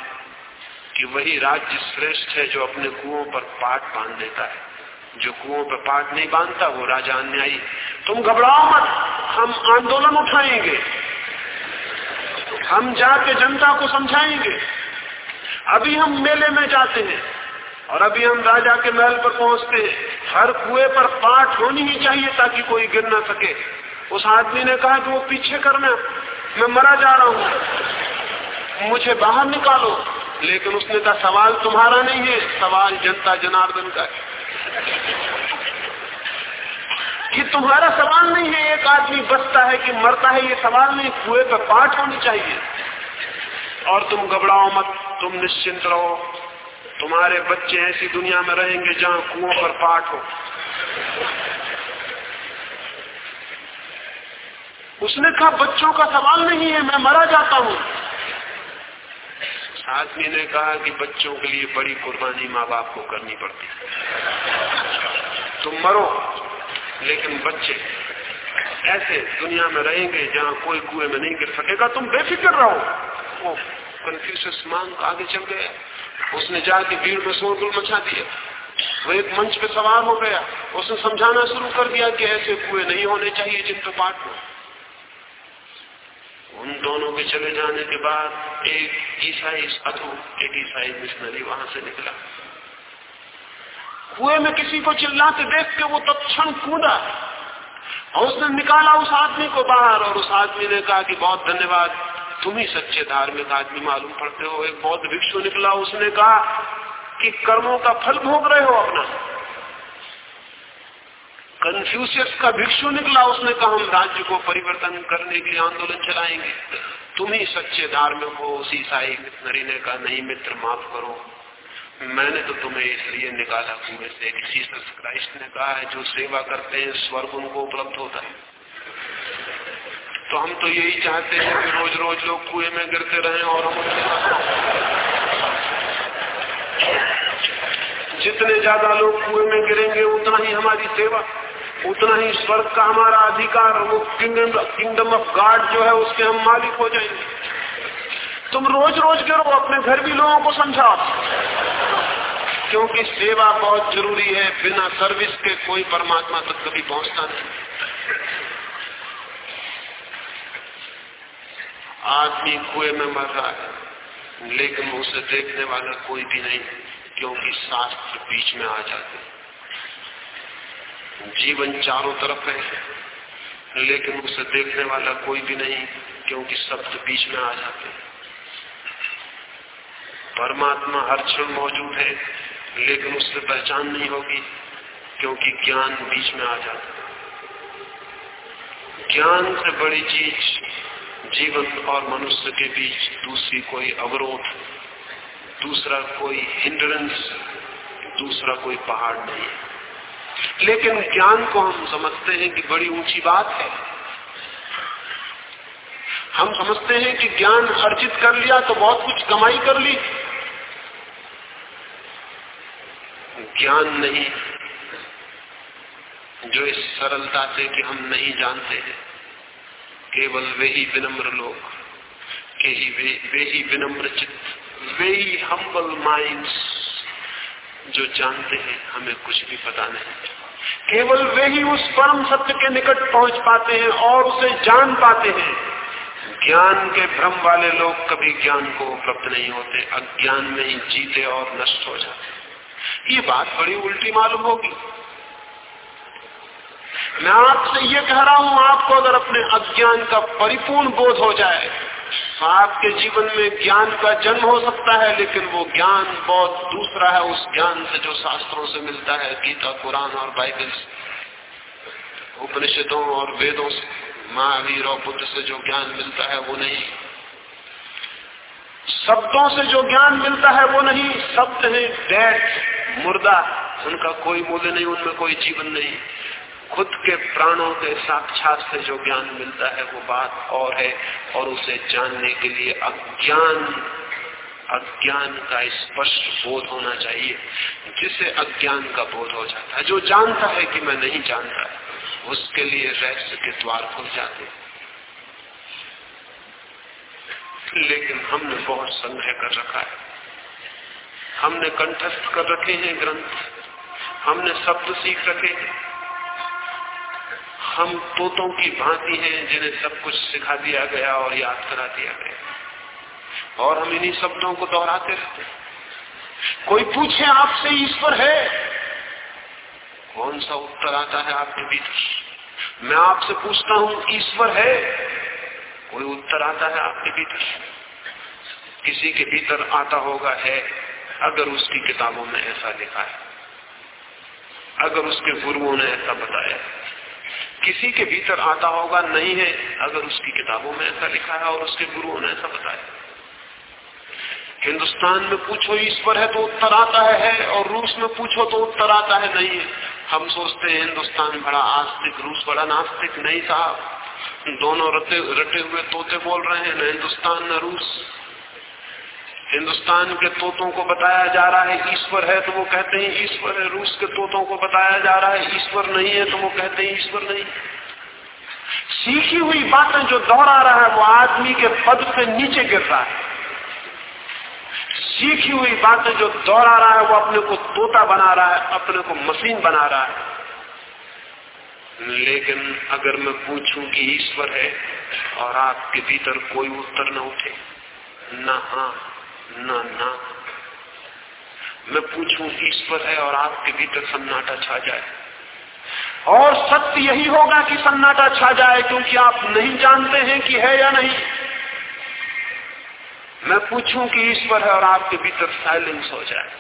A: कि वही राज्य श्रेष्ठ है जो अपने कुओं पर पाट बाँध देता है। जो कुओं पर पाट नहीं बांधता, वो राजा अन्यायी। तुम घबराओ मत, हम आंदोलन उठाएँगे। हम जाके जनता को समझाएँगे। अभी हम मेले में जाते हैं और अभी हम राजा के महल पर पहुँचते हैं। हर कुएँ पर पाठ होनी ही चाहिए ताकि कोई गिर ना सके। उस आदमी ने कहा कि वो पीछे करना मैं मरा जा रहा हूँ। मुझे बाहर निकालो। लेकिन उसने कहा, सवाल तुम्हारा नहीं है, सवाल जनता जनार्दन का है। ये तुम्हारा सवाल नहीं है, एक आदमी बचता है कि मरता है, ये सवाल नहीं, कुएँ पर पाठ होनी चाहिए। और तुम घबराओ मत, तुम निश्चिंत रहो। तुम्हारे बच्चे ऐसी दुनिया में रहेंगे जहाँ कुओं पर पाठ हो। उसने कहा, बच्चों का सवाल नहीं है, मैं मरा जाता हूँ। आदमी ने कहा कि बच्चों के लिए बड़ी कुर्बानी माँ बाप को करनी पड़ती तुम मरो। लेकिन बच्चे ऐसे दुनिया में रहेंगे जहाँ कोई कुएँ में नहीं गिर सकेगा। तुम बेफिक्र रहो। वो कंफ्यूज मांग आगे चल गया उसने जाके भीड़ में शोरगुल मचा दिया। वो एक मंच पे सवार हो गया। उसने समझाना शुरू कर दिया कि ऐसे कुएँ नहीं होने चाहिए जिन पे पाठ उन दोनों के चले जाने के बाद एक ईसाई साधु, एक ईसाई मिशनरी वहाँ से निकला। कुएँ में किसी को चिल्लाते देख के वो तत्क्षण कूदा। और उसने निकाला उस आदमी को बाहर और उस आदमी ने कहा कि, बहुत धन्यवाद। तुम ही सच्चे धार्मिक आदमी मालूम पड़ते हो। एक बहुत भिक्षु निकला। उसने कहा कि कर्मों का फल भोग रहे हो अपना। कंफ्यूशियस का भिक्षु निकला। उसने कहा, हम राज्य को परिवर्तन करने के लिए आंदोलन चलाएँगे। तुम ही सच्चे धार्मिक हो। उसी ईसाई मिशनरी ने कहा नहीं मित्र, माफ़ करो। मैंने तो तुम्हें इसलिए निकाला कुएँ से जीसस क्राइस्ट ने कहा है, जो सेवा करते हैं, स्वर्ग उनको उपलब्ध होता है। तो हम तो यही चाहते हैं कि रोज रोज लोग कुएँ में गिरते रहे और हम जितने ज़्यादा लोग कुएँ में गिरेंगे, उतना ही हमारी सेवा, उतना ही स्वर्ग का हमारा अधिकार, वो किंगडम किंगडम ऑफ़ गॉड जो है, उसके हम मालिक हो जाएँगे। तुम रोज रोज करो अपने घर भी लोगों को समझाओ। क्योंकि सेवा बहुत ज़रूरी है, बिना सर्विस के कोई परमात्मा तक कभी पहुँचता नहीं। आदमी कुएँ में मर रहा है, लेकिन उसे देखने वाला कोई भी नहीं, क्योंकि शास्त्र बीच में आ जाते जीवन चारों तरफ़ है, लेकिन उसे देखने वाला कोई भी नहीं, क्योंकि शब्द बीच में आ जाते परमात्मा हर क्षण मौजूद है लेकिन उससे पहचान नहीं होगी, क्योंकि ज्ञान बीच में आ जाता है। ज्ञान से बड़ी चीज़ जीवन और मनुष्य के बीच दूसरी कोई अवरोध, दूसरा कोई हिंड्रेंस दूसरा कोई पहाड़ नहीं है। लेकिन ज्ञान को हम समझते हैं कि बड़ी ऊँची बात है। हम समझते हैं कि ज्ञान अर्जित कर लिया तो बहुत कुछ कमाई कर ली। ज्ञान नहीं जो इस सरलता से कि हम नहीं जानते हैं। केवल वे ही विनम्र लोग के ही वे, वे ही विनम्र चित्त वे ही हम्बल माइंड्स जो जानते हैं हमें कुछ भी पता नहीं। केवल वे ही उस परम सत्य के निकट पहुँच पाते हैं और उसे जान पाते हैं। ज्ञान के भ्रम वाले लोग कभी ज्ञान को उपलब्ध नहीं होते अज्ञान में ही जीते और नष्ट हो जाते ये बात बड़ी उल्टी मालूम होगी। मैं आपसे ये कह रहा हूँ, आपको अगर अपने अज्ञान का परिपूर्ण बोध हो जाए तो आपके जीवन में ज्ञान का जन्म हो सकता है, लेकिन वो ज्ञान बहुत दूसरा है, उस ज्ञान से जो शास्त्रों से मिलता है, गीता, कुरान और बाइबल से, उपनिषदों और वेदों से, महावीर और बुद्ध से जो ज्ञान मिलता है, वो नहीं। शब्दों से जो ज्ञान मिलता है, वो नहीं, शब्द है डेड मुर्दा, उनका कोई मूल्य नहीं, उनमें कोई जीवन नहीं। खुद के प्राणों के साक्षात से जो ज्ञान मिलता है, वो बात और है, और उसे जानने के लिए अज्ञान अज्ञान का स्पष्ट बोध होना चाहिए, जिसे अज्ञान का बोध हो जाता है। जो जानता है कि मैं नहीं जानता, उसके लिए रहस्य के द्वार खुल जाते लेकिन हमने बहुत संग्रह कर रखा है। हमने कंठस्थ कर रखे हैं ग्रंथ। हमने शब्द सीख रखे हैं। हम तोतों की भांति हैं जिन्हें सब कुछ सिखा दिया गया और याद करा दिया गया। और हम इन्हीं शब्दों को दोहराते रहते कोई पूछे आपसे, ईश्वर है? कौन सा उत्तर आता है आपके भीतर? मैं आपसे पूछता हूँ, ईश्वर है? कोई उत्तर आता है आपके भीतर? किसी के भीतर आता होगा, है? अगर उसकी किताबों में ऐसा लिखा है अगर उसके गुरुओं ने ऐसा बताया किसी के भीतर आता होगा नहीं है अगर उसकी किताबों में ऐसा लिखा है और उसके गुरुओं ने ऐसा बताया हिंदुस्तान में पूछो ईश्वर है तो उत्तर आता है, है और रूस में पूछो तो उत्तर आता है नहीं है। हम सोचते हैं हिंदुस्तान बड़ा आस्तिक रूस बड़ा नास्तिक नहीं साहब। दोनों रटे रटे हुए तोते बोल रहे हैं न हिंदुस्तान न रूस। हिंदुस्तान के तोतों को बताया जा रहा है, ईश्वर है तो वो कहते हैं ईश्वर है। रूस के तोतों को बताया जा रहा है, ईश्वर नहीं है तो वो कहते हैं ईश्वर नहीं। सीखी हुई बातें जो दोहरा रहा है, वो आदमी के पद से नीचे गिर रहा है। सीखी हुई बातें जो दोहरा रहा है, वो अपने को तोता बना रहा है, अपने को मशीन बना रहा है। लेकिन अगर मैं पूछूँ कि ईश्वर है, और आपके भीतर कोई उत्तर न उठे, न हा। न, ना। मैं पूछूँ ईश्वर है और आपके भीतर सन्नाटा छा जाए। और सत्य यही होगा कि सन्नाटा छा जाए, क्योंकि आप नहीं जानते हैं कि है या नहीं। मैं पूछूँ कि ईश्वर है और आपके भीतर साइलेंस हो जाए।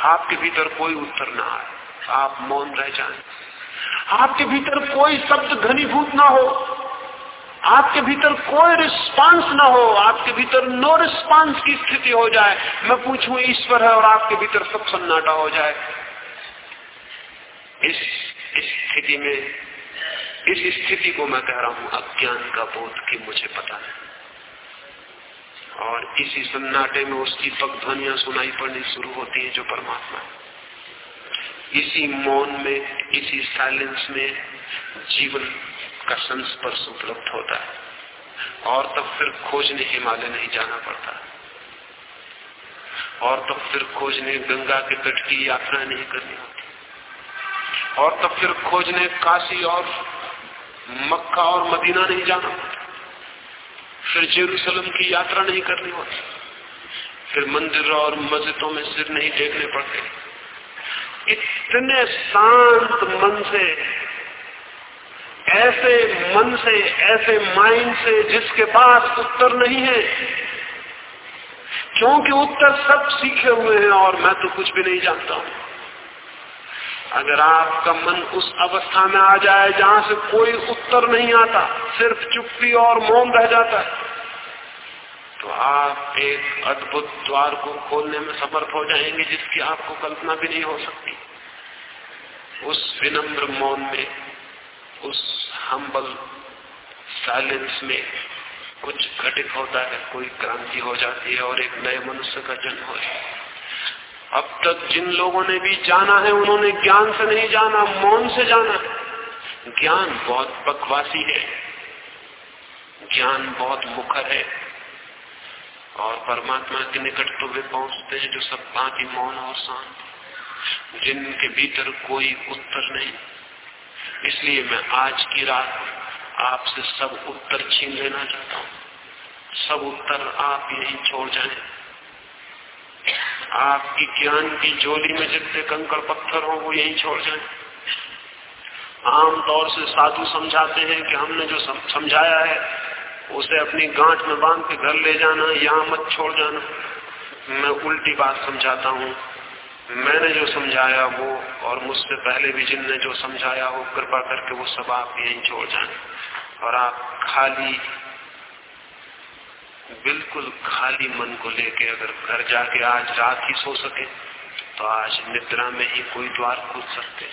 A: आपके भीतर कोई उत्तर ना आए। आप मौन रह जाए। आपके भीतर कोई शब्द घनीभूत ना हो। आपके भीतर कोई रिस्पांस ना हो, आपके भीतर नो रिस्पांस की स्थिति हो जाए। मैं पूछूँ, ईश्वर है और आपके भीतर सब सन्नाटा हो जाए। इस स्थिति में, इस स्थिति को मैं कह रहा हूँ, अज्ञान का बोध कि मुझे पता नहीं और इसी सन्नाटे में उसकी पग ध्वनिया सुनाई पड़नी शुरू होती है जो परमात्मा है। इसी मौन में, इसी साइलेंस में, जीवन का संस्पर्श उपलब्ध होता है। और तब फिर खोजने हिमालय नहीं जाना पड़ता। और तब फिर खोजने गंगा के तट की यात्रा नहीं करनी होती। और तब फिर खोजने काशी और मक्का और मदीना नहीं जाना पड़ता। फिर जेरूसलम की यात्रा नहीं करनी होती। फिर मंदिर और मस्जिदों में सिर नहीं देखने पड़ते। इतने शांत मन से ऐसे मन से, ऐसे माइंड से जिसके पास उत्तर नहीं है। क्योंकि उत्तर सब सीखे हुए हैं और मैं तो कुछ भी नहीं जानता हूँ। अगर आपका मन उस अवस्था में आ जाए जहाँ से कोई उत्तर नहीं आता, सिर्फ़ चुप्पी और मौन रह जाता है तो आप एक अद्भुत द्वार को खोलने में समर्थ हो जाएँगे जिसकी आपको कल्पना भी नहीं हो सकती। उस विनम्र मौन में उस हम्बल साइलेंस में कुछ घटित होता है, कोई क्रांति हो जाती है और एक नए मनुष्य का जन्म हो अब तक जिन लोगों ने भी जाना है, उन्होंने ज्ञान से नहीं जाना, मौन से जाना ज्ञान बहुत बकवासी है। ज्ञान बहुत मुखर है। और परमात्मा के निकट तो वे पहुँचते हैं जो सब ही मौन और शांत। जिनके भीतर कोई उत्तर नहीं। इसलिए मैं आज की रात आपसे सब उत्तर छीन लेना चाहता हूँ। सब उत्तर आप यही छोड़ जाए। आपकी ज्ञान की जोली में जितने कंकड़ पत्थर हो, वो यही छोड़ जाएँ। आमतौर से साधु समझाते हैं कि हमने जो समझाया है, उसे अपनी गांठ में बाँध के घर ले जाना, यहाँ मत छोड़ जाना। मैं उल्टी बात समझाता हूँ। मैंने जो समझाया वो, और मुझसे पहले भी जिनने जो समझाया हो कृपा करके वो सब आप यही छोड़ जाए। और आप खाली, बिल्कुल खाली मन को लेके अगर घर जाके आज रात ही सो सके तो आज निद्रा में ही कोई द्वार खुल सकते।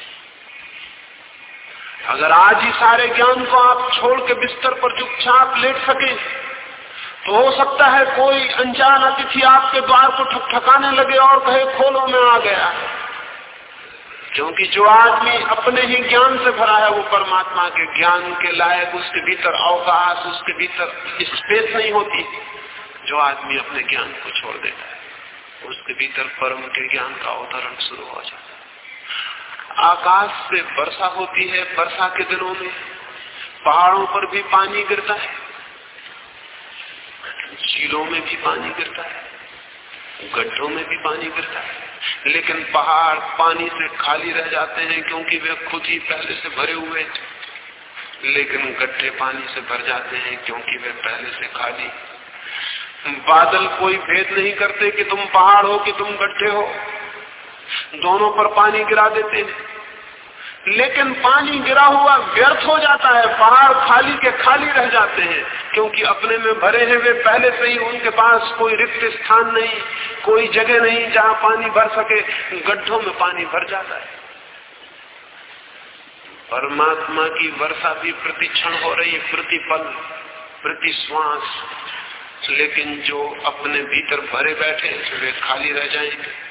A: अगर आज ही सारे ज्ञान को आप छोड़ के बिस्तर पर चुपचाप लेट सके तो हो सकता है कोई अनजान अतिथि आपके द्वार को ठकठकाने लगे और कहे, खोलो, मैं आ गया क्योंकि जो आदमी अपने ही ज्ञान से भरा है, वो परमात्मा के ज्ञान के लायक उसके भीतर अवकाश, उसके भीतर स्पेस नहीं होती। जो आदमी अपने ज्ञान को छोड़ देता है, उसके भीतर परम के ज्ञान का अवतरण शुरू हो जाता है। आकाश से वर्षा होती है, वर्षा के दिनों में पहाड़ों पर भी पानी गिरता है। झीलों में भी पानी गिरता है, गड्ढों में भी पानी गिरता है। लेकिन पहाड़ पानी से खाली रह जाते हैं क्योंकि वे खुद ही पहले से भरे हुए थे लेकिन गड्ढे पानी से भर जाते हैं क्योंकि वे पहले से खाली बादल कोई भेद नहीं करते कि तुम पहाड़ हो कि तुम गड्ढे हो। दोनों पर पानी गिरा देते हैं। लेकिन पानी गिरा हुआ व्यर्थ हो जाता है, पहाड़ खाली के खाली रह जाते हैं, क्योंकि अपने में भरे हैं वे, पहले से ही उनके पास कोई रिक्त स्थान नहीं, कोई जगह नहीं जहाँ पानी भर सके, गड्ढों में पानी भर जाता है। परमात्मा की वर्षा भी प्रतिक्षण हो रही है प्रतिपल प्रति श्वास लेकिन जो अपने भीतर भरे बैठे वे खाली रह जाएँगे।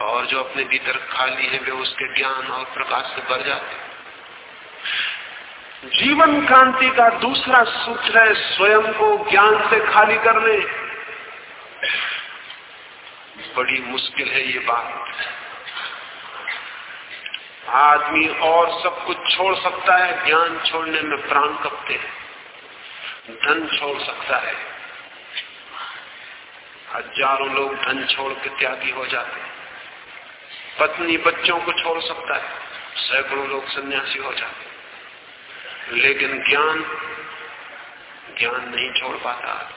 A: और जो अपने भीतर खाली है, वे उसके ज्ञान और प्रकाश से भर जाते जीवन क्रांति का दूसरा सूत्र है स्वयं को ज्ञान से खाली करने। बड़ी मुश्किल है ये बात। आदमी और सब कुछ छोड़ सकता है, ज्ञान छोड़ने में प्राण कपते हैं। धन छोड़ सकता है। हज़ारों लोग धन छोड़ के त्यागी हो जाते हैं। पत्नी बच्चों को छोड़ सकता है। सैकड़ों लोग सन्यासी हो जाते लेकिन ज्ञान ज्ञान नहीं छोड़ पाता।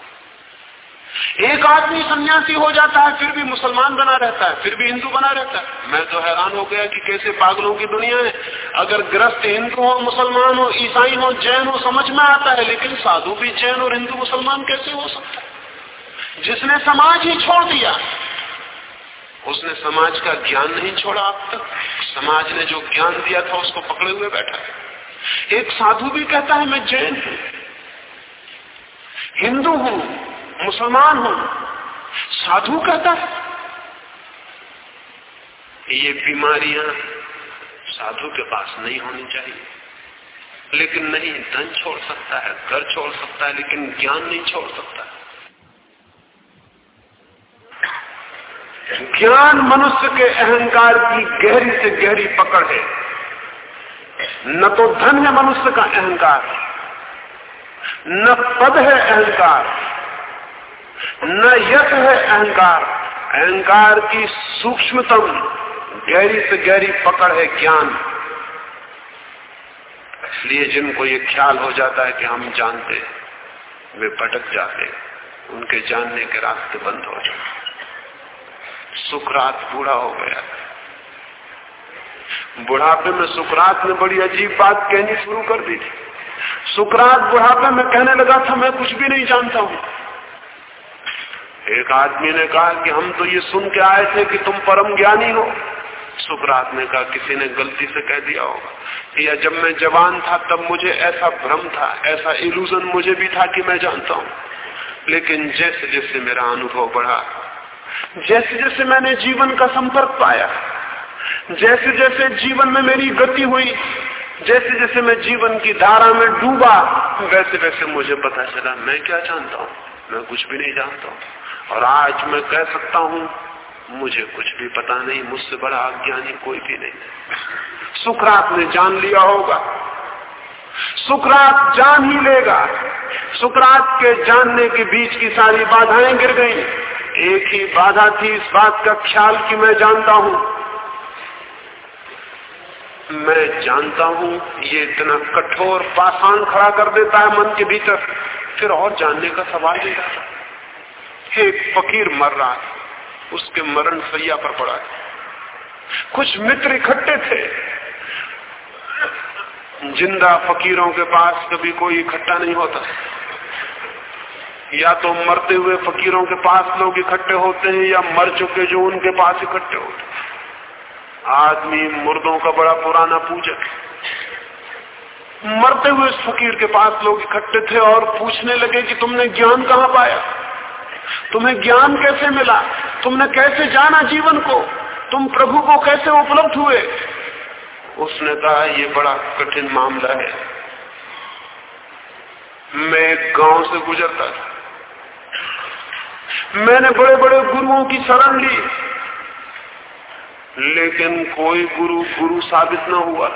A: एक आदमी सन्यासी हो जाता है, फिर भी मुसलमान बना रहता है, फिर भी हिंदू बना रहता है। मैं तो हैरान हो गया कि कैसे पागलों की दुनिया है। अगर ग्रस्त हिंदू हो, मुसलमान हो, ईसाई हो, जैन हो, समझ में आता है, लेकिन साधु भी जैन और हिंदू मुसलमान कैसे हो सकता है? जिसने समाज ही छोड़ दिया उसने समाज का ज्ञान नहीं छोड़ा अब तक। समाज ने जो ज्ञान दिया था, उसको पकड़े हुए बैठा है। एक साधु भी कहता है, मैं जैन हूँ। हिंदू हूँ, मुसलमान हूँ। साधु कहता है, ये बीमारियाँ साधु के पास नहीं होनी चाहिए। लेकिन नहीं, धन छोड़ सकता है, घर छोड़ सकता है, लेकिन ज्ञान नहीं छोड़ सकता है। ज्ञान मनुष्य के अहंकार की गहरी से गहरी पकड़ है। न तो धन है मनुष्य का अहंकार, न पद है अहंकार, न यश है अहंकार। अहंकार की सूक्ष्मतम, गहरी से गहरी पकड़ है ज्ञान। इसलिए जिनको ये ख्याल हो जाता है कि हम जानते वे भटक जाते उनके जानने के रास्ते बंद हो जाते सुखरात बूढ़ा हो गया। बुढ़ापे में सुखरात ने बड़ी अजीब बात कहनी शुरू कर दी थी। सुखरात बुढ़ापे में कहने लगा था, मैं कुछ भी नहीं जानता हूँ। एक आदमी ने कहा कि हम तो ये सुन के आए थे कि तुम परम ज्ञानी हो। सुकरात ने कहा, किसी ने गलती से कह दिया होगा या जब मैं जवान था, तब मुझे ऐसा भ्रम था, ऐसा इल्यूजन मुझे भी था कि मैं जानता हूँ। लेकिन जैसे जैसे मेरा अनुभव बढ़ा जैसे जैसे मैंने जीवन का संपर्क पाया, जैसे जैसे जीवन में मेरी गति हुई, जैसे जैसे मैं जीवन की धारा में डूबा, वैसे वैसे मुझे पता चला, मैं क्या जानता हूँ? मैं कुछ भी नहीं जानता हूँ। और आज मैं कह सकता हूँ, मुझे कुछ भी पता नहीं, मुझसे बड़ा अज्ञानी कोई भी नहीं सुखरात ने जान लिया होगा। सुखरात जान ही लेगा। सुखरात के जानने के बीच की सारी बाधाएँ गिर गई। एक ही बाधा थी इस बात का ख्याल कि मैं जानता हूँ। मैं जानता हूँ, ये इतना कठोर पाषाण खड़ा कर देता है मन के भीतर, फिर और जानने का सवाल नहीं रहा एक फकीर मर रहा है, उसके मरण सैया पर पड़ा है। कुछ मित्र इकट्ठे थे। ज़िंदा फकीरों के पास कभी कोई इकट्ठा नहीं होता। या तो मरते हुए फकीरों के पास लोग इकट्ठे होते हैं, या मर चुके जो उनके पास इकट्ठे होते आदमी मुर्दों का बड़ा पुराना पूजक मरते हुए फकीर के पास लोग इकट्ठे थे और पूछने लगे कि तुमने ज्ञान कहाँ पाया? तुम्हें ज्ञान कैसे मिला? तुमने कैसे जाना जीवन को? तुम प्रभु को कैसे उपलब्ध हुए? उसने कहा यह बड़ा कठिन मामला है। मैं गाँव से गुजरता था। मैंने बड़े बड़े गुरुओं की शरण ली। लेकिन कोई गुरु गुरु साबित न हुआ।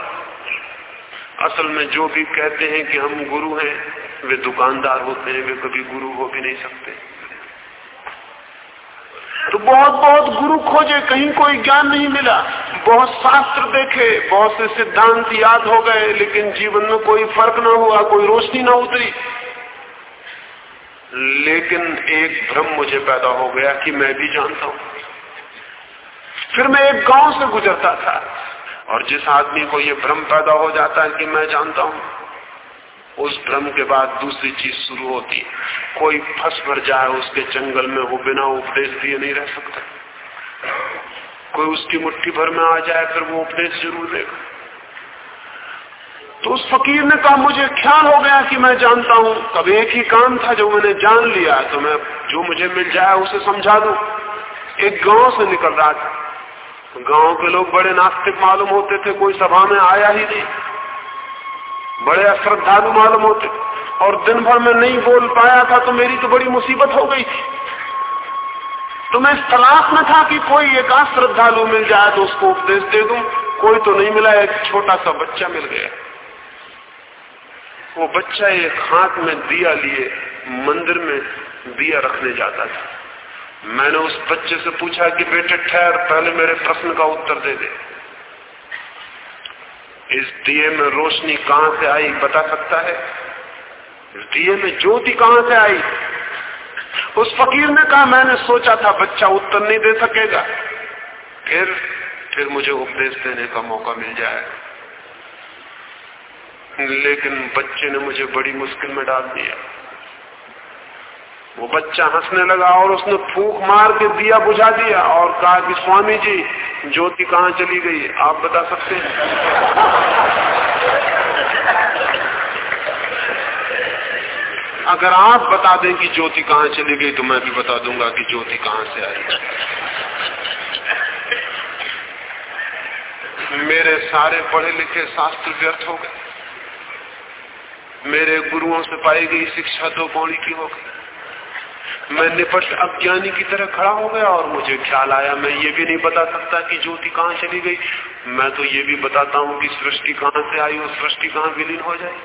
A: असल में जो भी कहते हैं कि हम गुरु हैं, वे दुकानदार होते हैं, वे कभी गुरु हो भी नहीं सकते। तो बहुत बहुत गुरु खोजे, कहीं कोई ज्ञान नहीं मिला। बहुत शास्त्र देखे, बहुत से सिद्धांत याद हो गए, लेकिन जीवन में कोई फ़र्क ना हुआ, कोई रोशनी ना उतरी। लेकिन एक भ्रम मुझे पैदा हो गया कि मैं भी जानता हूँ। फिर मैं एक गाँव से गुजरता था और जिस आदमी को यह भ्रम पैदा हो जाता है कि मैं जानता हूँ, उस भ्रम के बाद दूसरी चीज़ शुरू होती है। कोई फंस भर जाए, उसके जंगल में वो बिना उपदेश दिए नहीं रह सकता। कोई उसकी मुट्ठी भर में आ जाए, फिर वो उपदेश ज़रूर देगा। तो उस फकीर ने कहा, मुझे ख्याल हो गया कि मैं जानता हूँ। कब एक ही काम था जो मैंने जान लिया तो मैं जो मुझे मिल जाए उसे समझा दू। एक गाँव से निकल रहा था। गाँव के लोग बड़े नास्तिक मालूम होते थे, कोई सभा में आया ही नहीं। बड़े अश्रद्धालु मालूम होते। और दिन भर में नहीं बोल पाया था तो मेरी तो बड़ी मुसीबत हो गई। थी तो मैं तलाश में था कि कोई एक श्रद्धालु मिल जाए तो उसको उपदेश दे दूँ। कोई तो नहीं मिला, एक छोटा सा बच्चा मिल गया। वो बच्चा एक हाथ में दिया लिए, मंदिर में दिया रखने जाता था। मैंने उस बच्चे से पूछा कि बेटे, ठहर, पहले मेरे प्रश्न का उत्तर दे दे। इस दिए में रोशनी कहाँ से आई बता सकता है? इस दिए में ज्योति कहाँ से आई? उस फकीर ने कहा, मैंने सोचा था बच्चा उत्तर नहीं दे सकेगा। फिर फिर मुझे उपदेश देने का मौका मिल जाए। लेकिन बच्चे ने मुझे बड़ी मुश्किल में डाल दिया। वो बच्चा हंसने लगा और उसने फूक मार के दिया, बुझा दिया और कहा कि, स्वामी जी, ज्योति कहाँ चली गई आप बता सकते हैं? अगर आप बता दें कि ज्योति कहाँ चली गई तो मैं भी बता दूँगा कि ज्योति कहाँ से आई। मेरे सारे पढ़े लिखे शास्त्र व्यर्थ हो गए। मेरे गुरुओं से पाई गई शिक्षा दो पौड़ी की हो गई मैं निपट अज्ञानी की तरह खड़ा हो गया और मुझे ख्याल आया। मैं ये भी नहीं बता सकता कि ज्योति कहाँ चली गई। मैं तो ये भी बताता हूँ कि सृष्टि कहाँ से आई और सृष्टि कहाँ विलीन हो जाए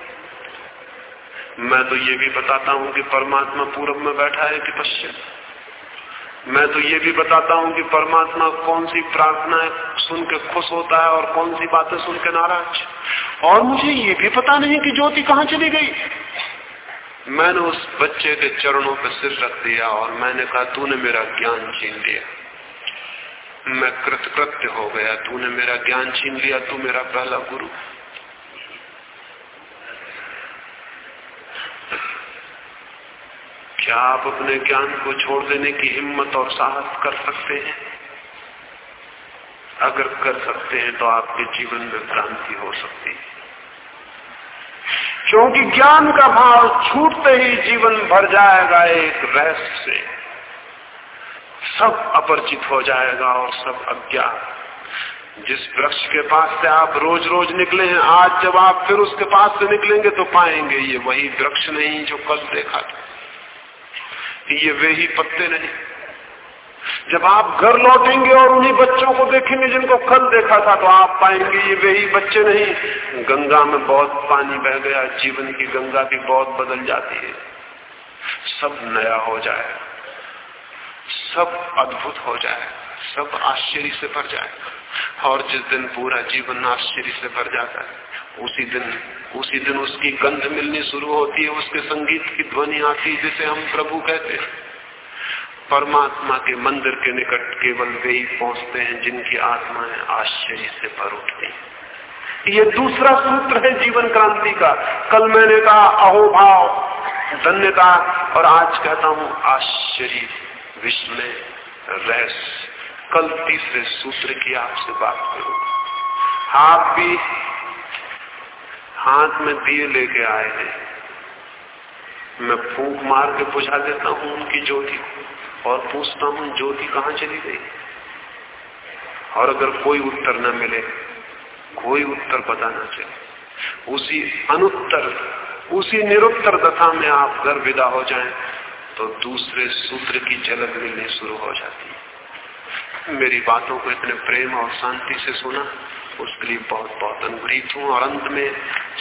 A: मैं तो ये भी बताता हूँ कि परमात्मा पूर्व में बैठा है कि पश्चिम। मैं तो ये भी बताता हूँ कि परमात्मा कौन सी प्रार्थना सुन के खुश होता है और कौन सी बातें सुन के नाराज़। और मुझे ये भी पता नहीं कि ज्योति कहाँ चली गई। मैंने उस बच्चे के चरणों पर सिर रख दिया और मैंने कहा, तूने मेरा ज्ञान छीन लिया। मैं कृतकृत्य हो गया। तूने मेरा ज्ञान छीन लिया। तू मेरा पहला गुरु। क्या आप अपने ज्ञान को छोड़ देने की हिम्मत और साहस कर सकते हैं? अगर कर सकते हैं तो आपके जीवन में क्रांति हो सकती है। क्योंकि ज्ञान का भाव छूटते ही जीवन भर जाएगा एक रहस्य से। सब अपरिचित हो जाएगा और सब अज्ञात। जिस वृक्ष के पास से आप रोज रोज निकले हैं, आज जब आप फिर उसके पास से निकलेंगे तो पाएँगे ये वही वृक्ष नहीं जो कल देखा था। ये वे ही पत्ते नहीं। जब आप घर लौटेंगे और उन्हीं बच्चों को देखेंगे जिनको कल देखा था तो आप पाएँगे ये वे ही बच्चे नहीं। गंगा में बहुत पानी बह गया, जीवन की गंगा भी बहुत बदल जाती है। सब नया हो जाए, सब अद्भुत हो जाए, सब आश्चर्य से भर जाए। और जिस दिन पूरा जीवन आश्चर्य से भर जाता है, उसी दिन उसी दिन उसकी गंध मिलनी शुरू होती है, उसके संगीत की ध्वनि आती है, जिसे हम प्रभु कहते हैं। परमात्मा के मंदिर के निकट केवल वे ही पहुँचते हैं जिनकी आत्माएँ आश्चर्य से भर उठती ये दूसरा सूत्र है जीवन क्रांति का। कल मैंने कहा अहोभाव धन्यता, और आज कहता हूँ, आश्चर्य में रहस्य। कल तीसरे सूत्र की आपसे बात करूँ। आप भी हाथ में दिए लेके आए हैं। मैं फूक मार के बुझा देता हूँ उनकी ज्योति और पूछता हूँ ज्योति कहाँ चली गई? और अगर कोई उत्तर न मिले, कोई उत्तर पता न चले। उसी अनुत्तर, उसी निरुत्तर दशा में आप घर विदा हो जाएँ तो दूसरे सूत्र की झलक मिलनी शुरू हो जाती है। मेरी बातों को इतने प्रेम और शांति से सुना, उसके लिए बहुत बहुत अनुग्रहित हूँ और अंत में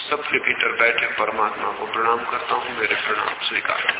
A: सब भीतर बैठे परमात्मा को प्रणाम करता हूँ, मेरे प्रणाम स्वीकार।